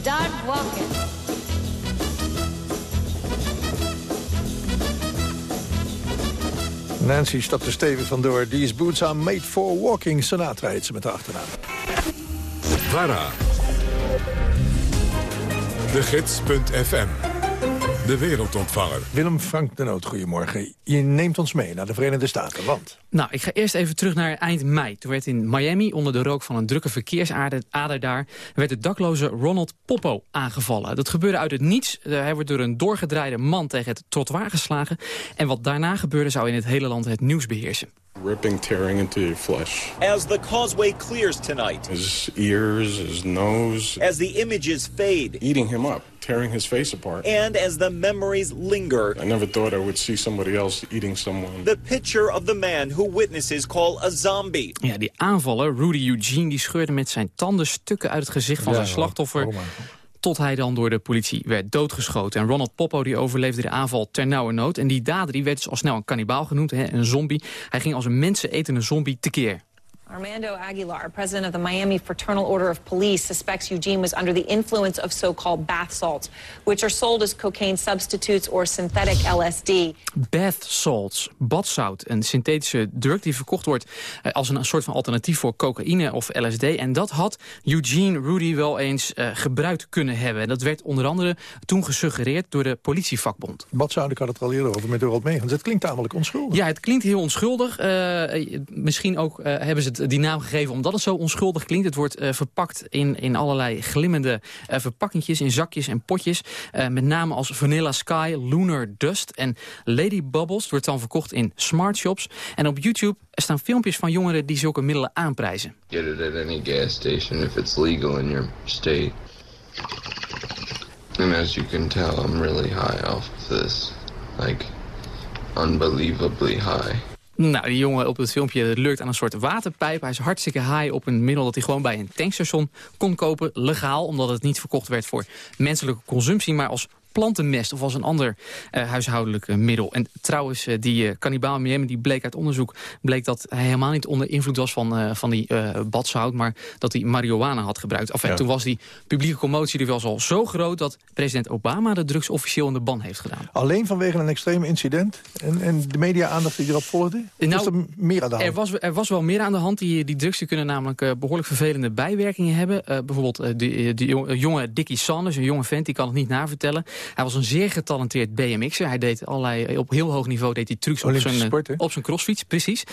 S16: Start walking.
S9: Nancy stapt er stevig vandoor. These boots are made for walking. Sinatra heet ze met de achternaam.
S1: VARA. De Gids.fm. De wereldontvanger.
S9: Willem Frank de Noot, goedemorgen. Je neemt ons mee naar de Verenigde Staten, want...
S17: Nou, ik ga eerst even terug naar eind mei. Toen werd in Miami, onder de rook van een drukke verkeersader daar... werd de dakloze Ronald Poppo aangevallen. Dat gebeurde uit het niets. Eh, hij wordt door een doorgedraaide man tegen het trottoir geslagen. En wat daarna gebeurde zou in het hele land het nieuws beheersen.
S18: ripping, tearing into your flesh.
S19: As the causeway clears tonight,
S18: His ears, his nose,
S19: as the images fade,
S18: eating him up, tearing his face apart.
S19: and as the memories linger,
S18: I never thought I would see somebody else eating someone.
S19: the picture of the man who witnesses call a zombie.
S17: Ja, die aanvaller, Rudy Eugene, die scheurde met zijn tanden stukken uit het gezicht van
S9: Ja,
S17: zijn slachtoffer.
S9: Oh,
S17: tot hij dan door de politie werd doodgeschoten. En Ronald Poppo die overleefde de aanval ter nauwe nood. En die dader die werd dus al snel een kannibaal genoemd, hè, een zombie. Hij ging als een mensenetende zombie tekeer.
S20: Armando Aguilar, president of the Miami Fraternal Order of Police, suspects Eugene was under the influence of so-called bath salts, which are sold as cocaine substitutes or synthetic LSD.
S17: Bath salts, badzout, een synthetische drug die verkocht wordt eh, als een soort van alternatief voor cocaïne of LSD. En dat had Eugene Rudy wel eens eh, gebruikt kunnen hebben. En dat werd onder andere toen gesuggereerd door de politievakbond.
S9: Badzout, ik had het er al eerder over met Harold Megens. Het klinkt tamelijk onschuldig.
S17: Ja, het klinkt heel onschuldig. Eh, misschien ook eh, hebben ze het die naam gegeven omdat het zo onschuldig klinkt. Het wordt eh, verpakt in, in allerlei glimmende uh, verpakkingjes, in zakjes en potjes. Uh, met name als Vanilla Sky, Lunar Dust en Lady Bubbles. Het wordt dan verkocht in smart shops. En op YouTube staan filmpjes van jongeren die zulke middelen aanprijzen.
S21: Get it at any gas station if it's legal in your state. And as you can tell, I'm really high off of this. Like, unbelievably high.
S17: Nou, die jongen op het filmpje lurkt aan een soort waterpijp. Hij is hartstikke high op een middel dat hij gewoon bij een tankstation kon kopen. Legaal, omdat het niet verkocht werd voor menselijke consumptie... maar als plantenmest of als een ander uh, huishoudelijk uh, middel. En trouwens, uh, die kannibaal Miami die bleek uit onderzoek... bleek dat hij helemaal niet onder invloed was van, van die badzout... maar dat hij marihuana had gebruikt. Enfin, ja. Toen was die publieke commotie er wel al zo groot... dat president Obama de drugs officieel in de ban heeft gedaan.
S9: Alleen vanwege een extreem incident? En, en de media-aandacht die erop volgde?
S17: Nou,
S9: er meer aan de hand?
S17: Er was, er was wel meer aan de hand. Die, die drugs die kunnen namelijk behoorlijk vervelende bijwerkingen hebben. bijvoorbeeld de, de jonge Dickie Sanders, een jonge vent... die kan het niet navertellen. Hij was een zeer getalenteerd BMX'er. Hij deed allerlei, op heel hoog niveau deed hij trucs op zijn,
S9: sport,
S17: op zijn crossfiets, precies.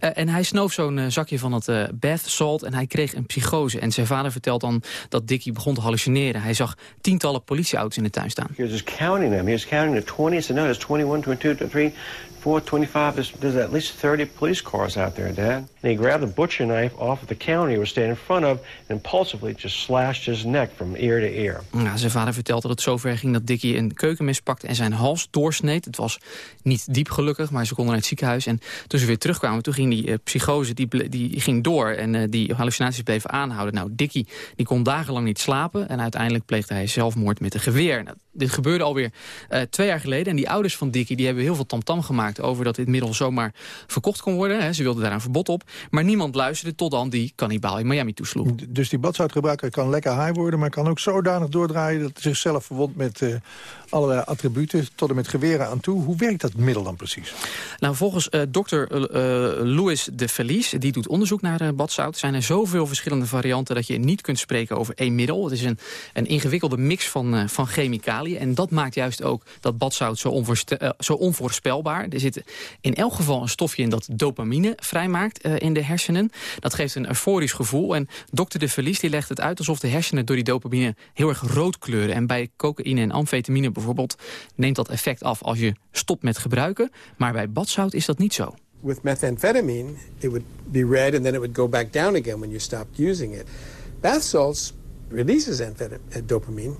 S17: Uh, en hij snoof zo'n uh, zakje van het uh, bath salt en hij kreeg een psychose. En zijn vader vertelt dan dat Dickie begon te hallucineren. Hij zag tientallen politieauto's in de tuin staan.
S22: He was just counting them. He was counting the 20. He said, no, there's 21, 22, 23, 4, 25. There's, there's at least 30 police cars out there, Dad. And he grabbed the butcher knife off of the counter he was in front of and impulsively just slashed his neck from ear to ear.
S17: Ja, zijn vader vertelt dat het zover ging dat Dickie een keukenmes pakte en zijn hals doorsneed. Het was niet diep gelukkig, maar ze konden naar het ziekenhuis. En toen ze weer terugkwamen, toen ging die uh, psychose die, die ging door. En uh, die hallucinaties bleven aanhouden. Nou, Dickie die kon dagenlang niet slapen. En uiteindelijk pleegde hij zelfmoord met een geweer. Nou, dit gebeurde alweer uh, twee jaar geleden. En die ouders van Dickie die hebben heel veel tamtam -tam gemaakt... over dat dit middel zomaar verkocht kon worden. Ze wilden daar een verbod op. Maar niemand luisterde tot dan die kannibaal in Miami toesloeg.
S9: Dus die badzoutgebruiker kan lekker high worden... maar kan ook zodanig doordraaien dat hij zichzelf verwondt met uh, allerlei attributen... tot en met geweren aan toe. Hoe werkt dat middel dan precies?
S17: Nou, volgens uh, dokter uh, Louis de Felice, die doet onderzoek naar badzout... zijn er zoveel verschillende varianten dat je niet kunt spreken over één middel. Het is een, een ingewikkelde mix van, van chemicaliën. En dat maakt juist ook dat badzout zo, zo onvoorspelbaar. Er zit in elk geval een stofje in dat dopamine vrijmaakt in de hersenen. Dat geeft een euforisch gevoel. En dokter De Verlies die legt het uit alsof de hersenen door die dopamine heel erg rood kleuren. En bij cocaïne en amfetamine bijvoorbeeld neemt dat effect af als je stopt met gebruiken. Maar bij badzout is dat niet zo.
S23: With methamphetamine, it would be red and then it would go back down again when you stopped using it. Bath salts releases dopamine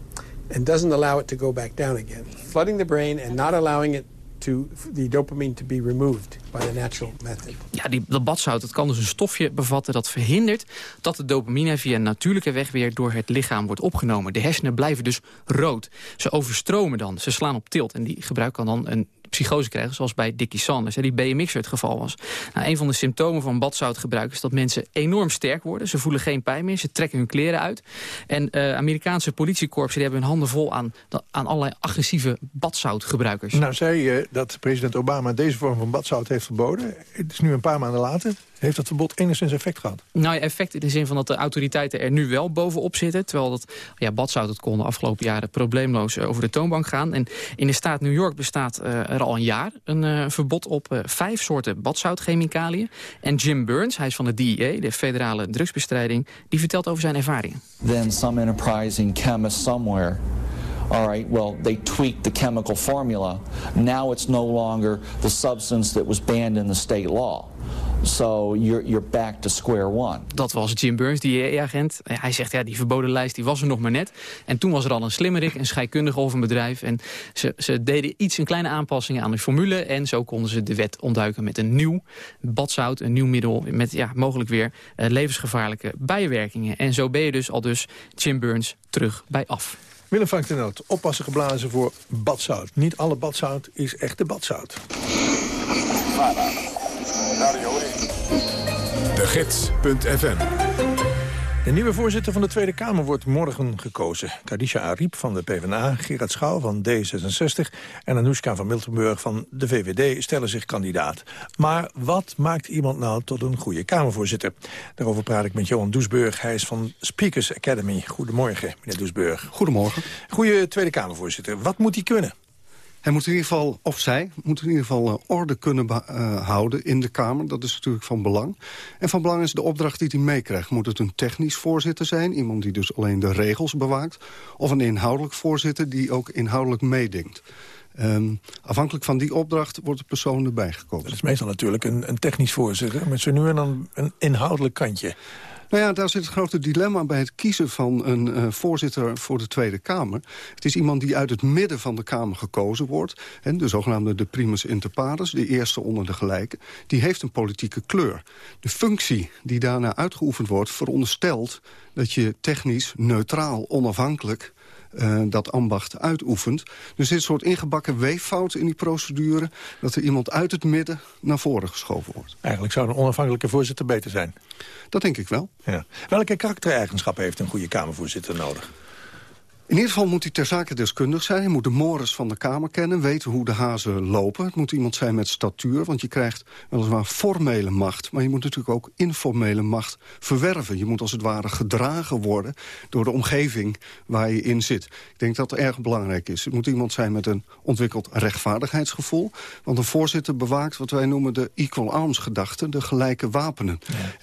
S23: and doesn't allow it to go back down again, flooding the brain and not allowing it to the dopamine to be removed by the natural method.
S17: Ja, die, dat badzout dat kan dus een stofje bevatten dat verhindert dat de dopamine via een natuurlijke weg weer door het lichaam wordt opgenomen. De hersenen blijven dus rood. Ze overstromen dan, ze slaan op tilt en die gebruik kan dan een psychose krijgen, zoals bij Dickie Sanders, hè, die BMX'er het geval was. Nou, een van de symptomen van badzoutgebruik is dat mensen enorm sterk worden. Ze voelen geen pijn meer, ze trekken hun kleren uit. En uh, Amerikaanse politiekorpsen die hebben hun handen vol aan, aan allerlei agressieve badzoutgebruikers.
S9: Nou zei je dat president Obama deze vorm van badzout heeft verboden. Het is nu een paar maanden later. Heeft dat verbod enigszins effect gehad?
S17: Nou ja, effect in de zin van dat de autoriteiten er nu wel bovenop zitten. Terwijl dat, ja, badzout het kon de afgelopen jaren probleemloos over de toonbank gaan. En in de staat New York bestaat uh, er al een jaar een uh, verbod op uh, vijf soorten badzoutchemicaliën. En Jim Burns, hij is van de DEA, de federale drugsbestrijding, die vertelt over zijn ervaringen.
S24: Then some enterprising chemist somewhere all right, well, they tweaked the chemical formula. Now it's no longer the substance that was banned in the state law. So you're, you're back to square one.
S17: Dat was Jim Burns, die agent. Hij zegt, ja, die verboden lijst die was er nog maar net. En toen was er al een slimmerik, een scheikundige of een bedrijf. En ze, ze deden iets, een kleine aanpassingen aan de formule. En zo konden ze de wet ontduiken met een nieuw badzout. Een nieuw middel met ja, mogelijk weer uh, levensgevaarlijke bijwerkingen. En zo ben je dus al dus Jim Burns terug bij af.
S9: Willem van den Noot, oppassen geblazen voor badzout. Niet alle badzout is echte badzout.
S1: De Gids.fm
S9: de nieuwe voorzitter van de Tweede Kamer wordt morgen gekozen. Kadisha Ariep van de PvdA, Gerard Schouw van D66... en Anoushka van Miltenburg van de VVD stellen zich kandidaat. Maar wat maakt iemand nou tot een goede Kamervoorzitter? Daarover praat ik met Johan Doesburg. Hij is van Speakers Academy. Goedemorgen, meneer Doesburg.
S25: Goedemorgen.
S9: Goede Tweede Kamervoorzitter. Wat moet hij kunnen?
S25: Hij moet in ieder geval, of zij, moet in ieder geval uh, orde kunnen uh, houden in de Kamer. Dat is natuurlijk van belang. En van belang is de opdracht die hij meekrijgt. Moet het een technisch voorzitter zijn, iemand die dus alleen de regels bewaakt... of een inhoudelijk voorzitter die ook inhoudelijk meedenkt. Um, afhankelijk van die opdracht wordt de persoon erbij gekozen.
S9: Dat is meestal natuurlijk een, een technisch voorzitter... met zo nu en dan een inhoudelijk kantje.
S25: Nou ja, daar zit het grote dilemma bij het kiezen van een uh, voorzitter voor de Tweede Kamer. Het is iemand die uit het midden van de Kamer gekozen wordt. Hè, de zogenaamde de primus inter pares, de eerste onder de gelijken. Die heeft een politieke kleur. De functie die daarna uitgeoefend wordt veronderstelt dat je technisch, neutraal, onafhankelijk uh, dat ambacht uitoefent. Dus er zit een soort ingebakken weeffout in die procedure... dat er iemand uit het midden naar voren geschoven wordt.
S9: Eigenlijk zou een onafhankelijke voorzitter beter zijn.
S25: Dat denk ik wel.
S9: Ja. Welke karaktereigenschappen heeft een goede Kamervoorzitter nodig?
S25: In ieder geval moet hij ter zake deskundig zijn. Hij moet de mores van de Kamer kennen, weten hoe de hazen lopen. Het moet iemand zijn met statuur, want je krijgt weliswaar formele macht... maar je moet natuurlijk ook informele macht verwerven. Je moet als het ware gedragen worden door de omgeving waar je in zit. Ik denk dat dat erg belangrijk is. Het moet iemand zijn met een ontwikkeld rechtvaardigheidsgevoel. Want een voorzitter bewaakt wat wij noemen de equal arms gedachte... de gelijke wapenen.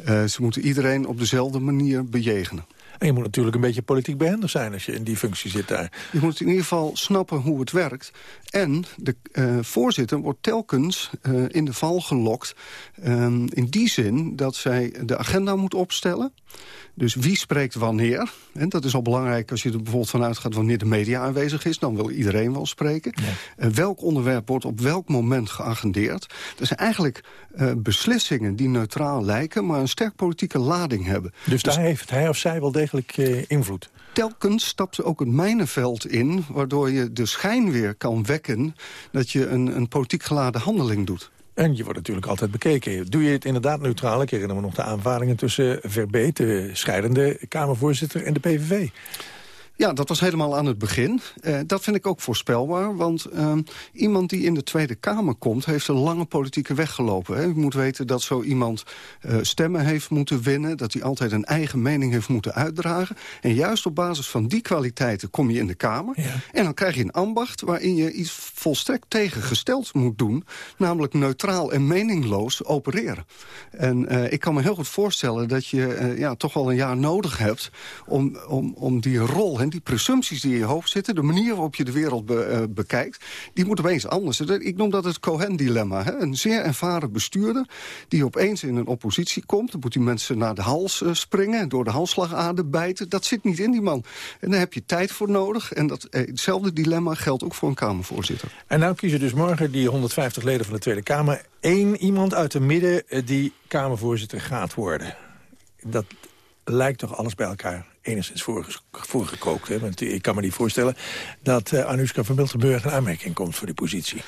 S25: Ja. Uh, ze moeten iedereen op dezelfde manier bejegenen.
S9: En je moet natuurlijk een beetje politiek behendig zijn als je in die functie zit daar.
S25: Je moet in ieder geval snappen hoe het werkt. En de uh, voorzitter wordt telkens uh, in de val gelokt. Um, in die zin dat zij de agenda moet opstellen. Dus wie spreekt wanneer? En dat is al belangrijk als je er bijvoorbeeld vanuit gaat... wanneer de media aanwezig is, dan wil iedereen wel spreken. Ja. Uh, welk onderwerp wordt op welk moment geagendeerd? Dat zijn eigenlijk beslissingen die neutraal lijken... maar een sterk politieke lading hebben.
S9: Dus, dus daar heeft hij of zij wel degelijk uh, invloed?
S25: telkens stapt ze ook het mijnenveld in... waardoor je de schijn weer kan wekken dat je een, een politiek geladen handeling doet.
S9: En je wordt natuurlijk altijd bekeken. Doe je het inderdaad neutraal? Ik herinner me nog de aanvaringen tussen Verbeet, de scheidende Kamervoorzitter, en de PVV.
S25: Ja, dat was helemaal aan het begin. Uh, dat vind ik ook voorspelbaar, want uh, iemand die in de Tweede Kamer komt... heeft een lange politieke weg gelopen. Hè. U moet weten dat zo iemand uh, stemmen heeft moeten winnen... dat hij altijd een eigen mening heeft moeten uitdragen. En juist op basis van die kwaliteiten kom je in de Kamer. Ja. En dan krijg je een ambacht waarin je iets volstrekt tegengesteld moet doen... namelijk neutraal en meningloos opereren. En ik kan me heel goed voorstellen dat je ja, toch wel een jaar nodig hebt... om, om, om die rol die presumpties die in je hoofd zitten... de manier waarop je de wereld be, uh, bekijkt... die moet opeens anders. Ik noem dat het Cohen-dilemma. Een zeer ervaren bestuurder die opeens in een oppositie komt... dan moet die mensen naar de hals uh, springen... door de halsslagader bijten. Dat zit niet in die man. En daar heb je tijd voor nodig. En dat, uh, hetzelfde dilemma geldt ook voor een Kamervoorzitter.
S9: En nou kiezen dus morgen die 150 leden van de Tweede Kamer... één iemand uit de midden die Kamervoorzitter gaat worden. Dat lijkt toch alles bij elkaar enigszins voorgekookt. Hè? Want ik kan me niet voorstellen dat uh, Anoushka van Miltenburg een aanmerking komt voor die positie.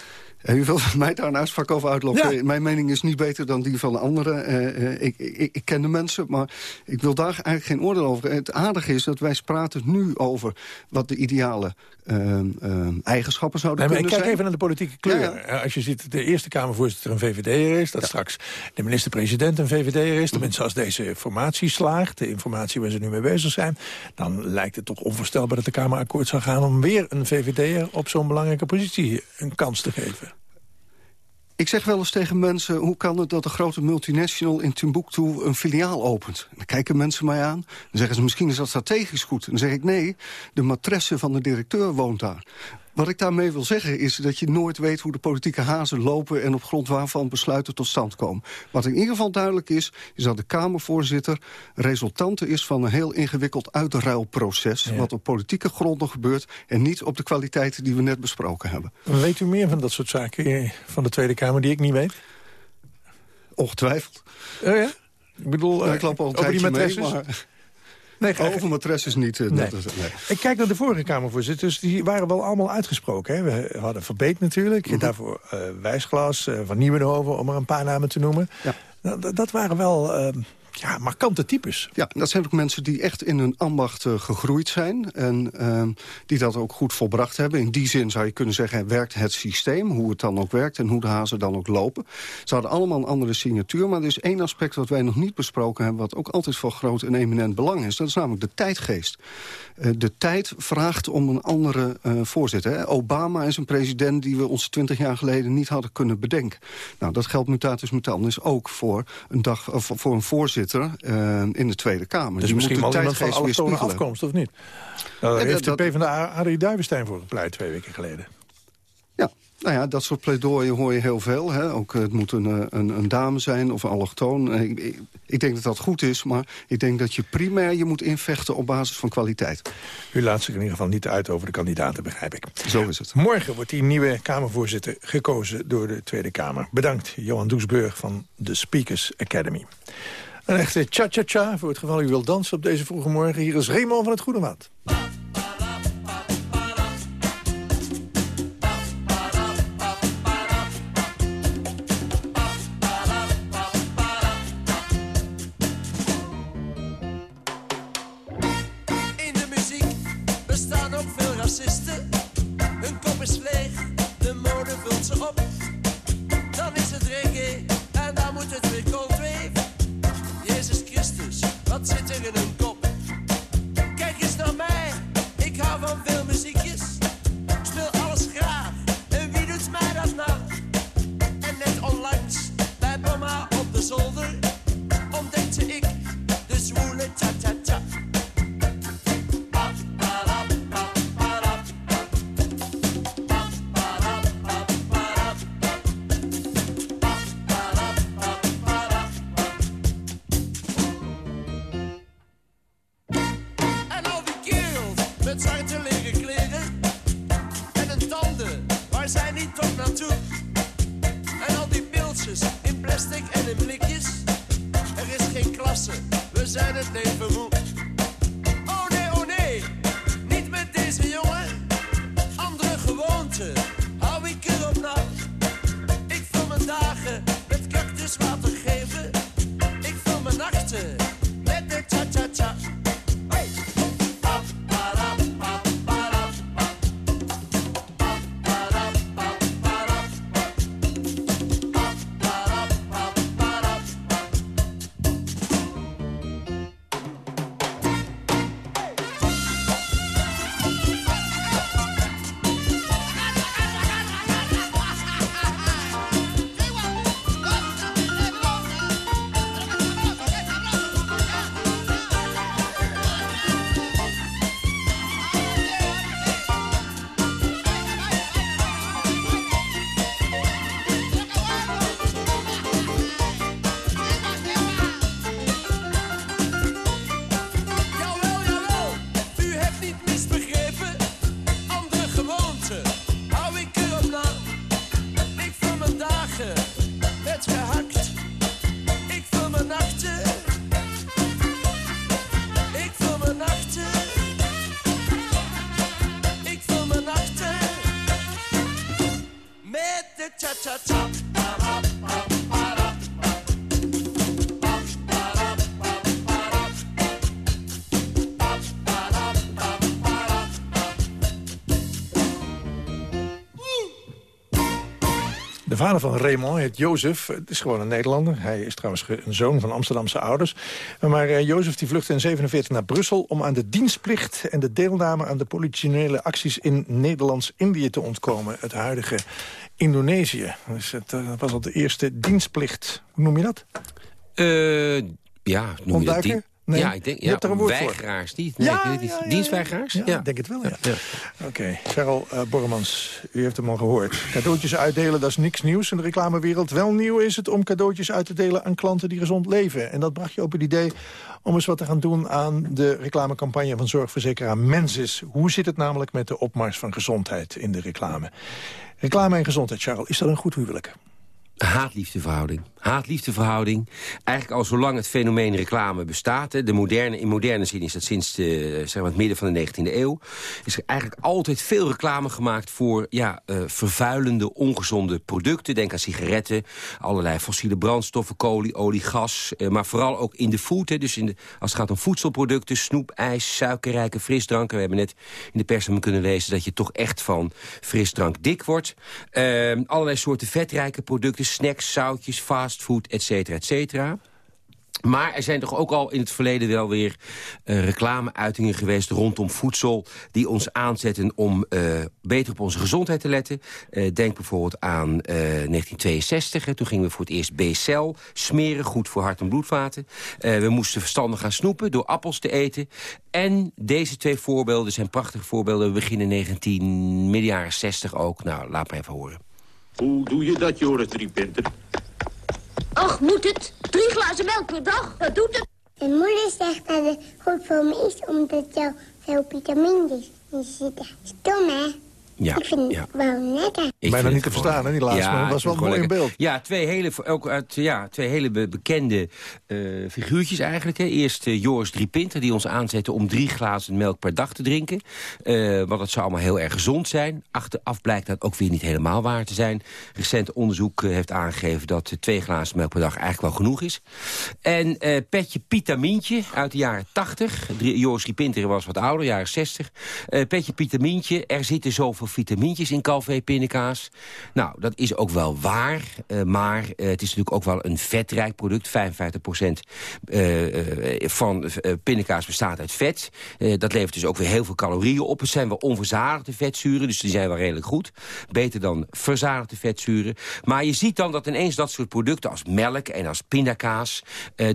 S25: Ja, u wil mij daar een uitspraak over uitlokken. Mijn mening is niet beter dan die van de anderen. Eh, eh, ik, ik, ik, ken de mensen, maar ik wil daar eigenlijk geen oordeel over. Het aardige is dat wij praten nu over wat de ideale ehm, ehm, eigenschappen zouden
S9: Nee,
S25: kunnen
S9: ik kijk
S25: zijn.
S9: even naar de politieke kleur. Eh, Als je ziet de Eerste Kamervoorzitter een VVD'er is... dat straks de minister-president een VVD'er is... tenminste als deze formatie slaagt... de informatie waar ze nu mee bezig zijn... dan lijkt het toch onvoorstelbaar dat de Kamer akkoord zou gaan... om weer een VVD'er op zo'n belangrijke positie een kans te geven.
S25: Ik zeg wel eens tegen mensen, hoe kan het dat een grote multinational in Timbuktu een filiaal opent? En dan kijken mensen mij aan, dan zeggen ze misschien is dat strategisch goed. Dan zeg ik nee, de matresse van de directeur woont daar. Wat ik daarmee wil zeggen is dat je nooit weet hoe de politieke hazen lopen... en op grond waarvan besluiten tot stand komen. Wat in ieder geval duidelijk is, is dat de Kamervoorzitter... resultante is van een heel ingewikkeld uitruilproces... wat op politieke gronden gebeurt... en niet op de kwaliteiten die we net besproken hebben.
S9: Weet u meer van dat soort zaken eh, van de Tweede Kamer die ik niet weet?
S25: Ongetwijfeld.
S9: Oh ja? Ik bedoel,
S25: ik loop al een tijdje mee, maar-
S9: Nee, graag.
S25: Over matresses niet. eh,
S9: Nee.
S25: dat is- nee.
S9: Ik kijk naar de vorige Kamervoorzitters, die waren wel allemaal uitgesproken. Hè? We hadden Verbeet natuurlijk,
S25: Mhm.
S9: daarvoor eh, Wijsglas, eh, Van Nieuwenhoven, om er een paar namen te noemen. Nou, dat- waren wel eh, ja, markante types.
S25: Ja, dat zijn ook mensen die echt in hun ambacht eh, gegroeid zijn. En ehm, die dat ook goed volbracht hebben. In die zin zou je kunnen zeggen, werkt het systeem. Hoe het dan ook werkt en hoe de hazen dan ook lopen. Ze hadden allemaal een andere signatuur. Maar er is één aspect wat wij nog niet besproken hebben... wat ook altijd van groot en eminent belang is. Dat is namelijk de tijdgeest. Eh, de tijd vraagt om een andere eh, voorzitter. Obama is een president die we ons twintig jaar geleden niet hadden kunnen bedenken. Nou, dat geldt mutatis mutandis ook voor een, dag, voor een voorzitter eh, in de Tweede Kamer.
S9: Dus
S25: Die
S9: misschien
S25: moet de
S9: iemand van allochtone afkomst, of niet? Nou, daar
S25: Ja,
S9: heeft
S25: dat-
S9: de PvdA Arie Duivenstein voor gepleit twee weken geleden.
S25: Ja, nou ja, dat soort pleidooien hoor je heel veel. Hè? Ook eh, het moet een, eh, een, een dame zijn of een allochtoon. Eh, Ik, ik, ik denk dat dat goed is, maar ik denk dat je primair je moet invechten op basis van kwaliteit.
S9: U laat zich in ieder geval niet uit over de kandidaten, begrijp ik.
S25: Zo is het.
S9: Morgen wordt die nieuwe Kamervoorzitter gekozen door de Tweede Kamer. Bedankt, Johan Doesburg van de Speakers Academy. Een echte cha-cha-cha voor het geval u wilt dansen op deze vroege morgen. Hier is Raymond van het Goede Maat. Vader van Raymond heet Jozef. Het is gewoon een Nederlander. Hij is trouwens een zoon van Amsterdamse ouders. Maar uh, Jozef die vluchtte in 47 naar Brussel... om aan de dienstplicht en de deelname aan de politionele acties... in Nederlands-Indië te ontkomen. Het huidige Indonesië. Dus het uh, was al de eerste dienstplicht. Hoe noem je dat?
S26: Uh, ja, noem
S9: Ontduiken?
S26: je dat?
S9: Nee?
S26: Ja, ik denk,
S9: Je
S26: ja,
S9: hebt er een woord voor.
S26: Die, nee,
S9: Ja,
S26: niet.
S9: ja, ja,
S26: Dienstweigeraars?
S9: Ja, ik denk het wel, ja. Oké, Cheryl uh, Bormans, u heeft hem al gehoord. Cadeautjes uitdelen, dat is niks nieuws in de reclamewereld. Wel nieuw is het om cadeautjes uit te delen aan klanten die gezond leven. En dat bracht je op het idee om eens wat te gaan doen aan de reclamecampagne van zorgverzekeraar Mensis. Hoe zit het namelijk met de opmars van gezondheid in de reclame? Reclame en gezondheid, Charles, is dat een goed huwelijk?
S26: Haat-liefdeverhouding. Haat-liefdeverhouding. Eigenlijk al zolang het fenomeen reclame bestaat. De moderne, in moderne zin is dat sinds de, zeg maar het midden van de 19e eeuw. Is er eigenlijk altijd veel reclame gemaakt voor ja, uh, vervuilende, ongezonde producten. Denk aan sigaretten, allerlei fossiele brandstoffen, kolie, olie, gas. Uh, maar vooral ook in de food. Hè, dus in als het gaat om voedselproducten, snoep, ijs, suikerrijke frisdranken. We hebben net in de pers kunnen lezen dat je toch echt van frisdrank dik wordt. Uh, allerlei soorten vetrijke producten snacks, zoutjes, fastfood, et cetera, et cetera. Maar er zijn toch ook al in het verleden wel weer uh, reclameuitingen geweest rondom voedsel... die ons aanzetten om uh, beter op onze gezondheid te letten. Uh, denk bijvoorbeeld aan 1962. Hè, toen gingen we voor het eerst B-cel smeren, goed voor hart- en bloedvaten. we moesten verstandig gaan snoepen door appels te eten. En deze twee voorbeelden zijn prachtige voorbeelden. We beginnen 19, midden jaren 60 ook. Nou, laat maar even horen.
S27: Hoe doe je dat, Joris Driepinter?
S28: Och, moet het? Drie glazen melk per dag, dat doet het.
S29: Mijn moeder zegt dat het goed voor me is, omdat er veel vitamines in zitten. Stom, hè?
S26: Ja,
S29: ik vind
S26: ja.
S29: het wel lekker.
S9: Ik Bijna niet te verstaan, hè, die laatste, maar dat was wel mooi in beeld.
S26: Ja, twee hele, ook uit, ja, twee hele be bekende uh, figuurtjes eigenlijk. Hè. Eerst uh, Joris Driepinter, die ons aanzette om drie glazen melk per dag te drinken. Uh, want dat zou allemaal heel erg gezond zijn. Achteraf blijkt dat ook weer niet helemaal waar te zijn. Recent onderzoek heeft aangegeven dat twee glazen melk per dag eigenlijk wel genoeg is. En Petje Pitamintje uit de jaren 80. Joris Driepinter was wat ouder, jaren 60. Petje Pitamintje, er zitten zoveel vitamintjes in Calvé pindakaas. Nou, dat is ook wel waar. Uh, maar uh, het is natuurlijk ook wel een vetrijk product. 55% uh, van pindakaas bestaat uit vet. dat levert dus ook weer heel veel calorieën op. Het zijn wel onverzadigde vetzuren, dus die zijn wel redelijk goed. Beter dan verzadigde vetzuren. Maar je ziet dan dat ineens dat soort producten als melk en als pindakaas...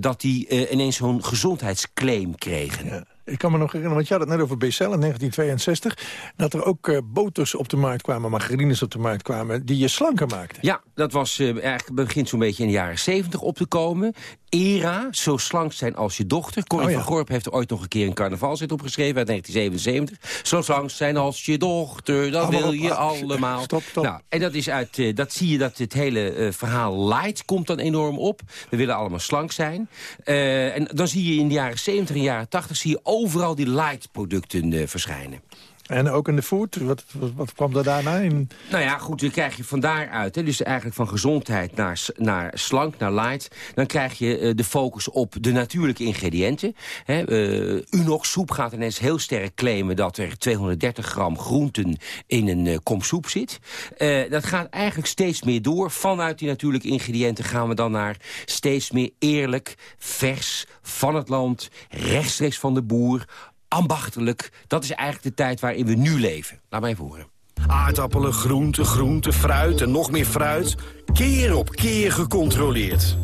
S26: dat die ineens zo'n gezondheidsclaim kregen.
S9: Ik kan me nog herinneren, want je had het net over Becel in 1962... dat er ook uh, boters op de markt kwamen, margarines op de markt kwamen... die je slanker maakten.
S26: Ja, dat was uh, eigenlijk begint zo'n beetje in de jaren 70 op te komen. Era, zo slank zijn als je dochter. Corrie oh, ja. van Gorp heeft er ooit nog een keer een carnavalzit opgeschreven uit 1977. Zo slank zijn als je dochter, dat
S9: Allemaal
S26: wil je
S9: ah,
S26: allemaal.
S9: Stop, stop.
S26: Nou, en dat, is uit, uh, dat zie je dat het hele uh, verhaal light komt dan enorm op. We willen allemaal slank zijn. En dan zie je in de jaren 70 en jaren 80 zie je overal die light producten verschijnen.
S9: En ook in de food, wat, wat, kwam er daarna in?
S26: Nou ja, goed, dan krijg je van daaruit, hè, dus eigenlijk van gezondheid naar, naar slank, naar light... dan krijg je uh, de focus op de natuurlijke ingrediënten. Hè, uh, Unox soep gaat ineens heel sterk claimen dat er 230 gram groenten in een uh, kom soep zit. dat gaat eigenlijk steeds meer door. Vanuit die natuurlijke ingrediënten gaan we dan naar steeds meer eerlijk, vers, van het land, rechtstreeks van de boer ambachtelijk. Dat is eigenlijk de tijd waarin we nu leven. Laat mij even horen.
S30: Aardappelen, groente, groente, fruit en nog meer fruit. Keer op keer gecontroleerd.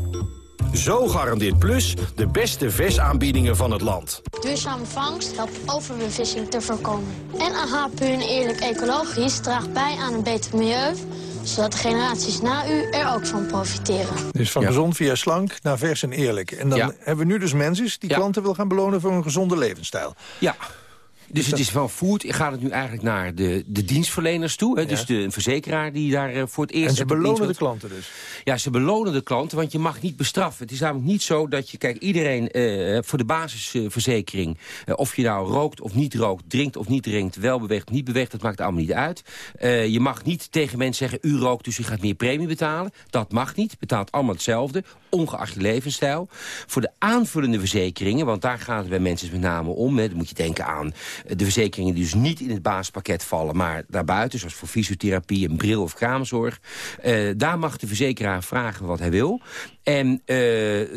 S30: Zo garandeert Plus de beste versaanbiedingen van het land.
S28: Duurzame vangst helpt overbevissing te voorkomen. En AH Puur Eerlijk Ecologisch draagt bij aan een beter milieu zodat de generaties na u er ook van profiteren.
S9: Dus van ja. gezond via slank naar vers en eerlijk. En dan ja. hebben we nu dus mensen die ja. klanten wil gaan belonen voor een gezonde levensstijl.
S26: Ja. Dus het is van food, gaat het nu eigenlijk naar de, de dienstverleners toe. Hè? Dus de verzekeraar die daar uh, voor het eerst...
S9: En ze belonen de klanten dus?
S26: Ja, ze belonen de klanten, want je mag niet bestraffen. Het is namelijk niet zo dat je... Kijk, iedereen uh, voor de basisverzekering... Uh, of je nou rookt of niet rookt, drinkt of niet drinkt... wel beweegt of niet beweegt, dat maakt allemaal niet uit. je mag niet tegen mensen zeggen... u rookt, dus u gaat meer premie betalen. Dat mag niet, betaalt allemaal hetzelfde ongeacht je levensstijl. Voor de aanvullende verzekeringen, want daar gaat het bij mensen met name om. Hè, dan moet je denken aan de verzekeringen die dus niet in het basispakket vallen... maar daarbuiten, zoals voor fysiotherapie, een bril of kraamzorg... daar mag de verzekeraar vragen wat hij wil. En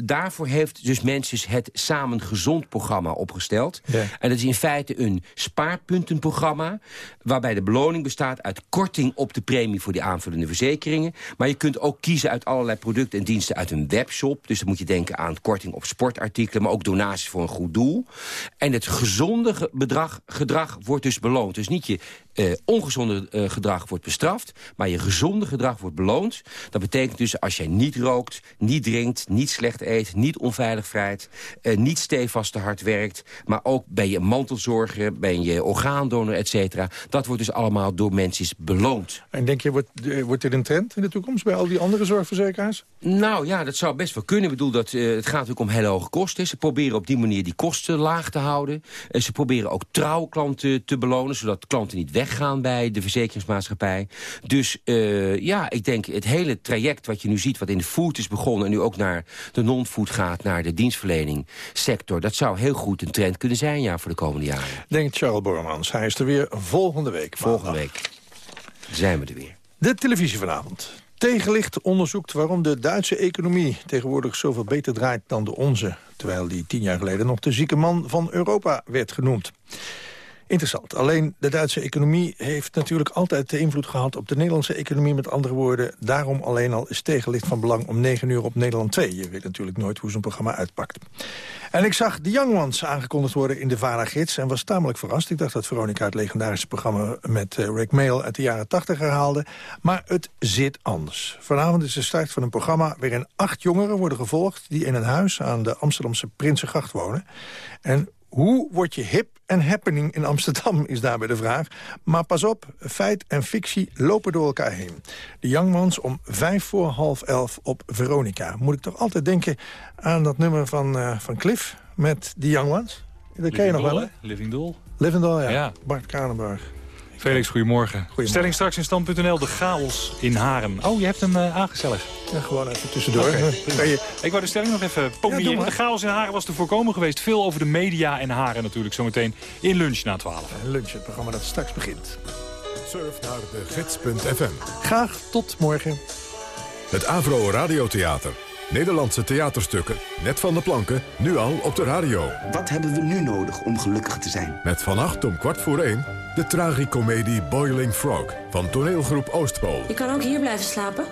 S26: daarvoor heeft dus mensen het Samen Gezond programma opgesteld. En dat is in feite een spaarpuntenprogramma... waarbij de beloning bestaat uit korting op de premie voor die aanvullende verzekeringen. Maar je kunt ook kiezen uit allerlei producten en diensten uit een webshop. Dus dan moet je denken aan korting op sportartikelen... maar ook donaties voor een goed doel. En het gezonde bedrag, gedrag wordt dus beloond. Dus niet je uh, ongezonde uh, gedrag wordt bestraft... maar je gezonde gedrag wordt beloond. Dat betekent dus als jij niet rookt, niet drinkt, niet slecht eet... niet onveilig vrijt, uh, niet stevast te hard werkt... maar ook ben je mantelzorger, ben je orgaandonor, et cetera. Dat wordt dus allemaal door mensen beloond.
S9: En denk je, wordt, wordt dit een trend in de toekomst... bij al die andere zorgverzekeraars?
S26: Nou ja, dat zou best wel kunnen. Ik bedoel, dat, het gaat natuurlijk om hele hoge kosten. Ze proberen op die manier die kosten laag te houden. ze proberen ook trouwe klanten te belonen... zodat klanten niet weg gaan bij de verzekeringsmaatschappij. Dus uh, ja, ik denk het hele traject wat je nu ziet... wat in de food is begonnen en nu ook naar de non-food gaat... naar de dienstverlening sector... dat zou heel goed een trend kunnen zijn ja, voor de komende jaren.
S9: Denkt Charles Bormans. Hij is er weer volgende week.
S26: Volgende week zijn we er weer.
S9: De televisie vanavond. Tegenlicht onderzoekt waarom de Duitse economie tegenwoordig zoveel beter draait dan de onze. Terwijl die tien jaar geleden nog de zieke man van Europa werd genoemd. Interessant. Alleen de Duitse economie heeft natuurlijk altijd de invloed gehad op de Nederlandse economie. Met andere woorden, daarom alleen al is tegenlicht van belang om 9 uur op Nederland 2. Je weet natuurlijk nooit hoe zo'n programma uitpakt. En ik zag de Young Ones aangekondigd worden in de VARA-gids en was tamelijk verrast. Ik dacht dat Veronica het legendarische programma met uh, Rick Mail uit de jaren 80 herhaalde. Maar het zit anders. Vanavond is de start van een programma waarin acht jongeren worden gevolgd... die in een huis aan de Amsterdamse Prinsengracht wonen. En hoe word je hip en happening in Amsterdam, is daarbij de vraag. Maar pas op, feit en fictie lopen door elkaar heen. De Youngmans om vijf voor half elf op Veronica. Moet ik toch altijd denken aan dat nummer van, uh, van Cliff met de Young Ones? Dat ken je nog wel, hè?
S31: Living Doll.
S9: Living Doll, ja. ja. Bart Kranenburg.
S31: Felix, goedemorgen. goedemorgen. Stelling straks in stand.nl, de chaos in Haren. Oh, je hebt hem uh, aangezelligd.
S9: Ja, gewoon even tussendoor.
S31: Okay. Je... Ik wou de stelling nog even. Ja, de chaos in Haren was te voorkomen geweest. Veel over de media en Haren natuurlijk. Zometeen in lunch na 12.
S9: lunch, het programma dat straks begint.
S1: Surf naar de gids.fm.
S9: Graag tot morgen.
S1: Het Avro Radiotheater. Nederlandse theaterstukken. Net van de planken, nu al op de radio.
S32: Wat hebben we nu nodig om gelukkig te zijn?
S1: Met vannacht om kwart voor één... de tragicomedie Boiling Frog van toneelgroep Oostpool.
S33: Je kan ook hier blijven slapen,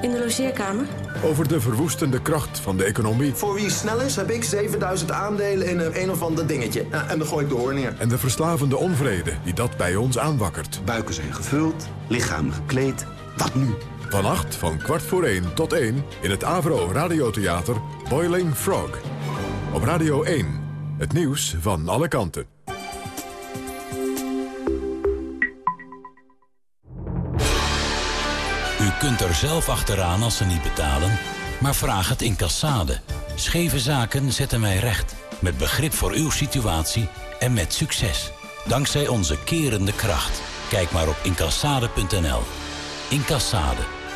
S33: in de logeerkamer.
S1: Over de verwoestende kracht van de economie.
S32: Voor wie snel is, heb ik 7000 aandelen in een, een of ander dingetje. en dan gooi ik de hoor neer.
S1: En de verslavende onvrede die dat bij ons aanwakkert.
S32: Buiken zijn gevuld, lichaam gekleed. Wat nu?
S1: Vannacht van kwart voor 1 tot 1 in het Avro Radiotheater Boiling Frog. Op Radio 1, het nieuws van alle kanten.
S34: U kunt er zelf achteraan als ze niet betalen, maar vraag het in Cassade. Scheve zaken zetten wij recht, met begrip voor uw situatie en met succes. Dankzij onze kerende kracht. Kijk maar op incassade.nl. Incassade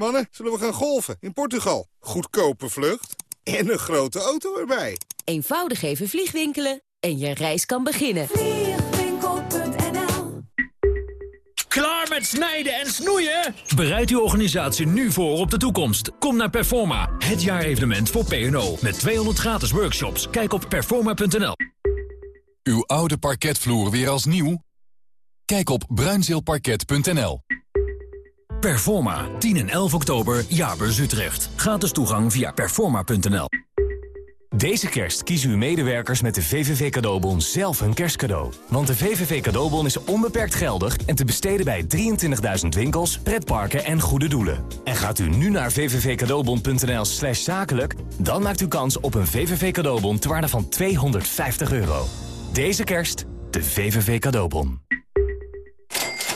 S35: Mannen, zullen we gaan golven in Portugal? Goedkope vlucht en een grote auto erbij.
S36: Eenvoudig even vliegwinkelen en je reis kan beginnen. Vliegwinkel.nl
S37: Klaar met snijden en snoeien? Bereid uw organisatie nu voor op de toekomst. Kom naar Performa, het jaarevenement voor P&O. Met 200 gratis workshops. Kijk op performa.nl.
S1: Uw oude parketvloer weer als nieuw? Kijk op bruinzeelparket.nl.
S37: Performa, 10 en 11 oktober, Jaarbeurs Utrecht. Gratis toegang via performa.nl.
S38: Deze kerst kiezen uw medewerkers met de VVV Cadeaubon zelf een kerstcadeau. Want de VVV Cadeaubon is onbeperkt geldig en te besteden bij 23.000 winkels, pretparken en goede doelen. En gaat u nu naar vvvcadeaubon.nl slash zakelijk... dan maakt u kans op een VVV Cadeaubon te waarde van 250 euro. Deze kerst De VVV Cadeaubon.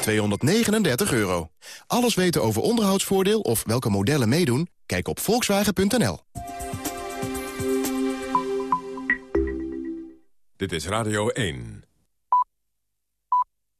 S39: 239 euro. Alles weten over onderhoudsvoordeel of welke modellen meedoen? Kijk op volkswagen.nl.
S1: Dit is Radio 1.